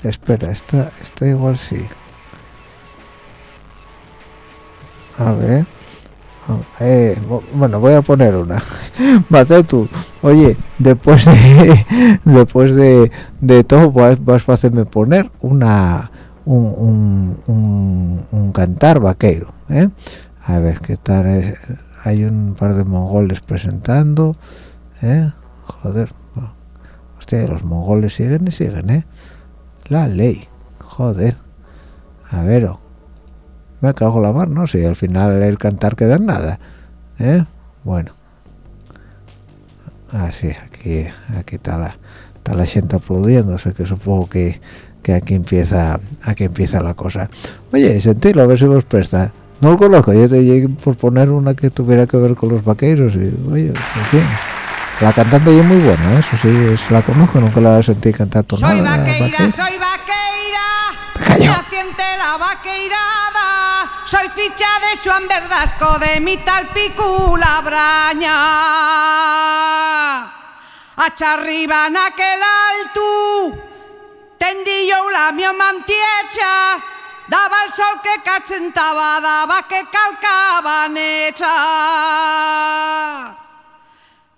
Speaker 2: Espera esta esta igual sí. A ver eh, bueno voy a poner una. (laughs) Hacer tú. Oye después de (laughs) después de, de todo vas, vas a hacerme poner una un, un, un, cantar vaquero ¿eh? a ver qué tal es. hay un par de mongoles presentando ¿eh? joder los mongoles siguen y siguen ¿eh? la ley joder a ver oh me cago la mar, ¿no? Si al final el cantar queda nada, ¿eh? Bueno. Así, aquí, aquí está la, está la gente sea que supongo que, que aquí empieza, aquí empieza la cosa. Oye, sentirlo, a ver si os presta. No lo conozco, yo te llegué por poner una que tuviera que ver con los vaqueros y, oye, en fin. La cantante es muy buena, ¿eh? eso sí, es, la conozco, nunca la sentí cantar
Speaker 3: Soy
Speaker 2: nada.
Speaker 3: vaqueira,
Speaker 2: vaqueira.
Speaker 3: soy vaqueira, naciente la vaqueirada, soy ficha de Juan Verdasco de mi talpicu la braña. Hacha arriba en aquel alto, Tendillo la mio mantiecha Daba el sol que cachentaba Daba que calcaba necha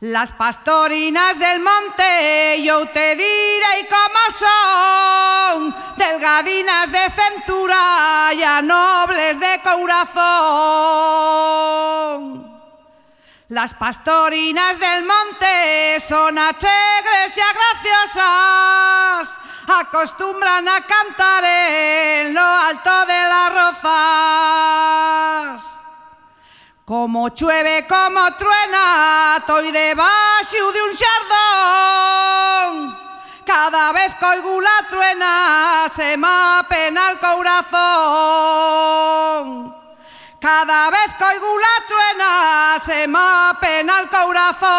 Speaker 3: Las pastorinas del monte Yo te diré como son? Delgadinas de centura E nobles de courazón Las pastorinas del monte son alegres y graciosas, acostumbran a cantar en lo alto de las rozas. Como llueve, como truena, estoy debajo de un jardón. Cada vez que la truena, se me apena el corazón. Cada vez que oigo la truena, se me apena el corazón.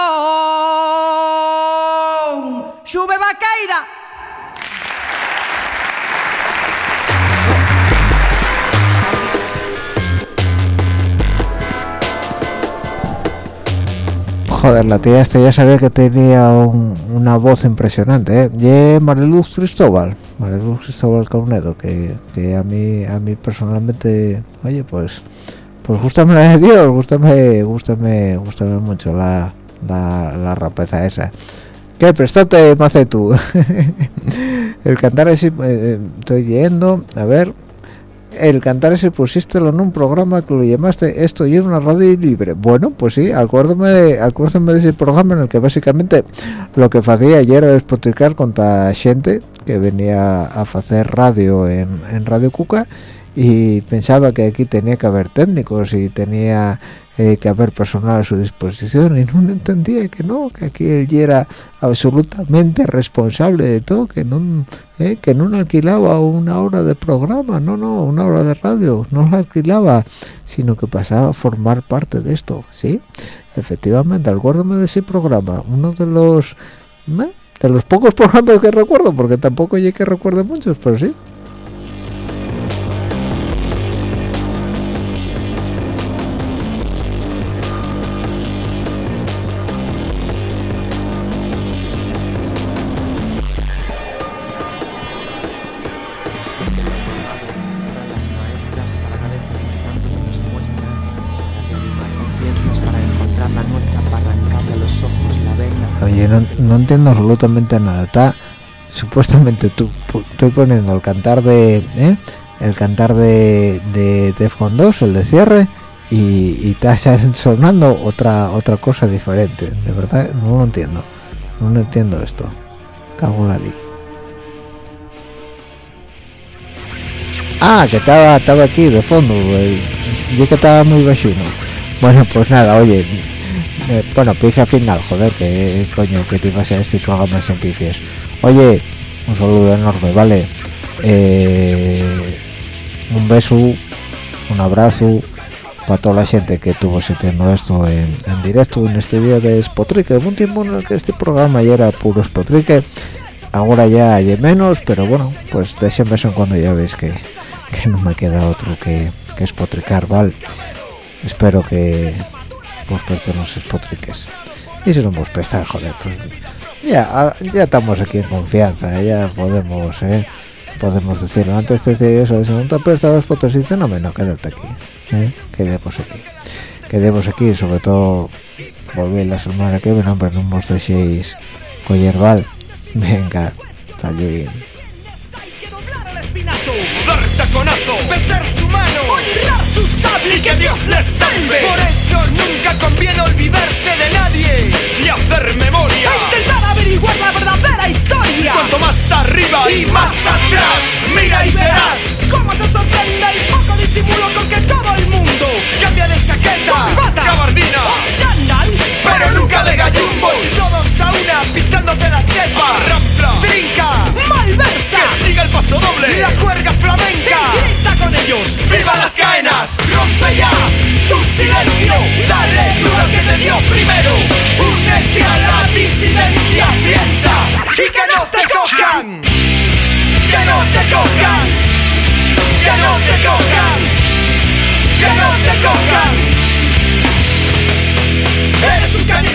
Speaker 3: Sube vaqueira.
Speaker 2: Joder, la tía esta ya sabía que tenía un- una voz impresionante, ¿eh? Y Mariluz Cristóbal. María Luz Cristóbal Caunedo que, que a mí a mí personalmente oye pues pues gustame la de Dios gustame gustame gustame mucho la la, la rapeza esa ¿Qué prestote hace tú? (laughs) el cantar ese, eh, eh, estoy leyendo, a ver, el cantar ese pusiste en un programa que lo llamaste esto y una radio libre. Bueno, pues sí, acuérdame de, acuérdame de ese programa en el que básicamente lo que hacía ayer era despotricar contra gente que venía a hacer radio en, en Radio Cuca y pensaba que aquí tenía que haber técnicos y tenía eh, que haber personal a su disposición y no entendía que no, que aquí él era absolutamente responsable de todo, que no, eh, que no alquilaba una hora de programa, no, no, una hora de radio, no la alquilaba, sino que pasaba a formar parte de esto, ¿sí? Efectivamente, acuérdame de ese programa, uno de los... de los pocos programas que recuerdo, porque tampoco hay que recuerde muchos, pero sí. Entiendo absolutamente nada. Está supuestamente tú estoy poniendo el cantar de ¿eh? el cantar de de Defcon 2, el de cierre y, y está sonando otra otra cosa diferente. De verdad no lo entiendo. No lo entiendo esto. Cago en la li. Ah, que estaba estaba aquí de fondo. Yo que estaba muy bajino. Bueno, pues nada, oye, eh, bueno, pifia final, joder, que coño, que te iba a ser este programa sin pifias. Oye, un saludo enorme, ¿vale? Eh, un beso, un abrazo para toda la gente que estuvo sintiendo esto en, en directo en este día de Spotrique. Hubo un tiempo en el que este programa ya era puro Spotrique, ahora ya hay menos, pero bueno, pues de ese en cuando ya veis que, no me queda otro que, que ¿vale? Espero que vos prestéis los Spotriques. Y si no vos prestáis, joder, pues ya, ya estamos aquí en confianza, ya podemos, ¿eh? podemos decirlo. Antes te decía eso, de si no te prestabas fotos, y no, me no, quédate aquí, ¿eh? quedemos aquí. Quedemos aquí, sobre todo, volví la semana que viene, hombre, no nos dejéis coyerbal. Venga,
Speaker 4: mano, honrar su sable y que Dios les salve. Por eso nunca conviene olvidarse de nadie y hacer memoria. E intentar averiguar la verdadera historia. Cuanto más arriba y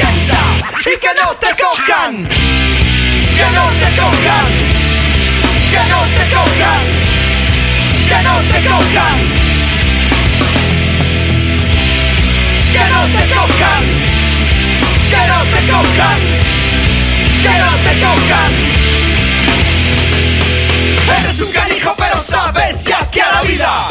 Speaker 4: Y que no te cojan. Que no te cojan. Que no te cojan. Que no te cojan. Que no te cojan. Que no te cojan. Que no te cojan. Eres un canijo, pero sabes ya que a la vida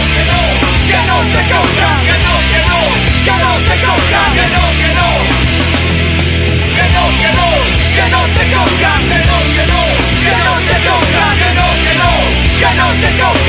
Speaker 4: que no te consta, que no, que no, que no te consta, que no, que no, que no, que no, que no te consta, que no, que no, que no te consta, que no, que no, que no te consta.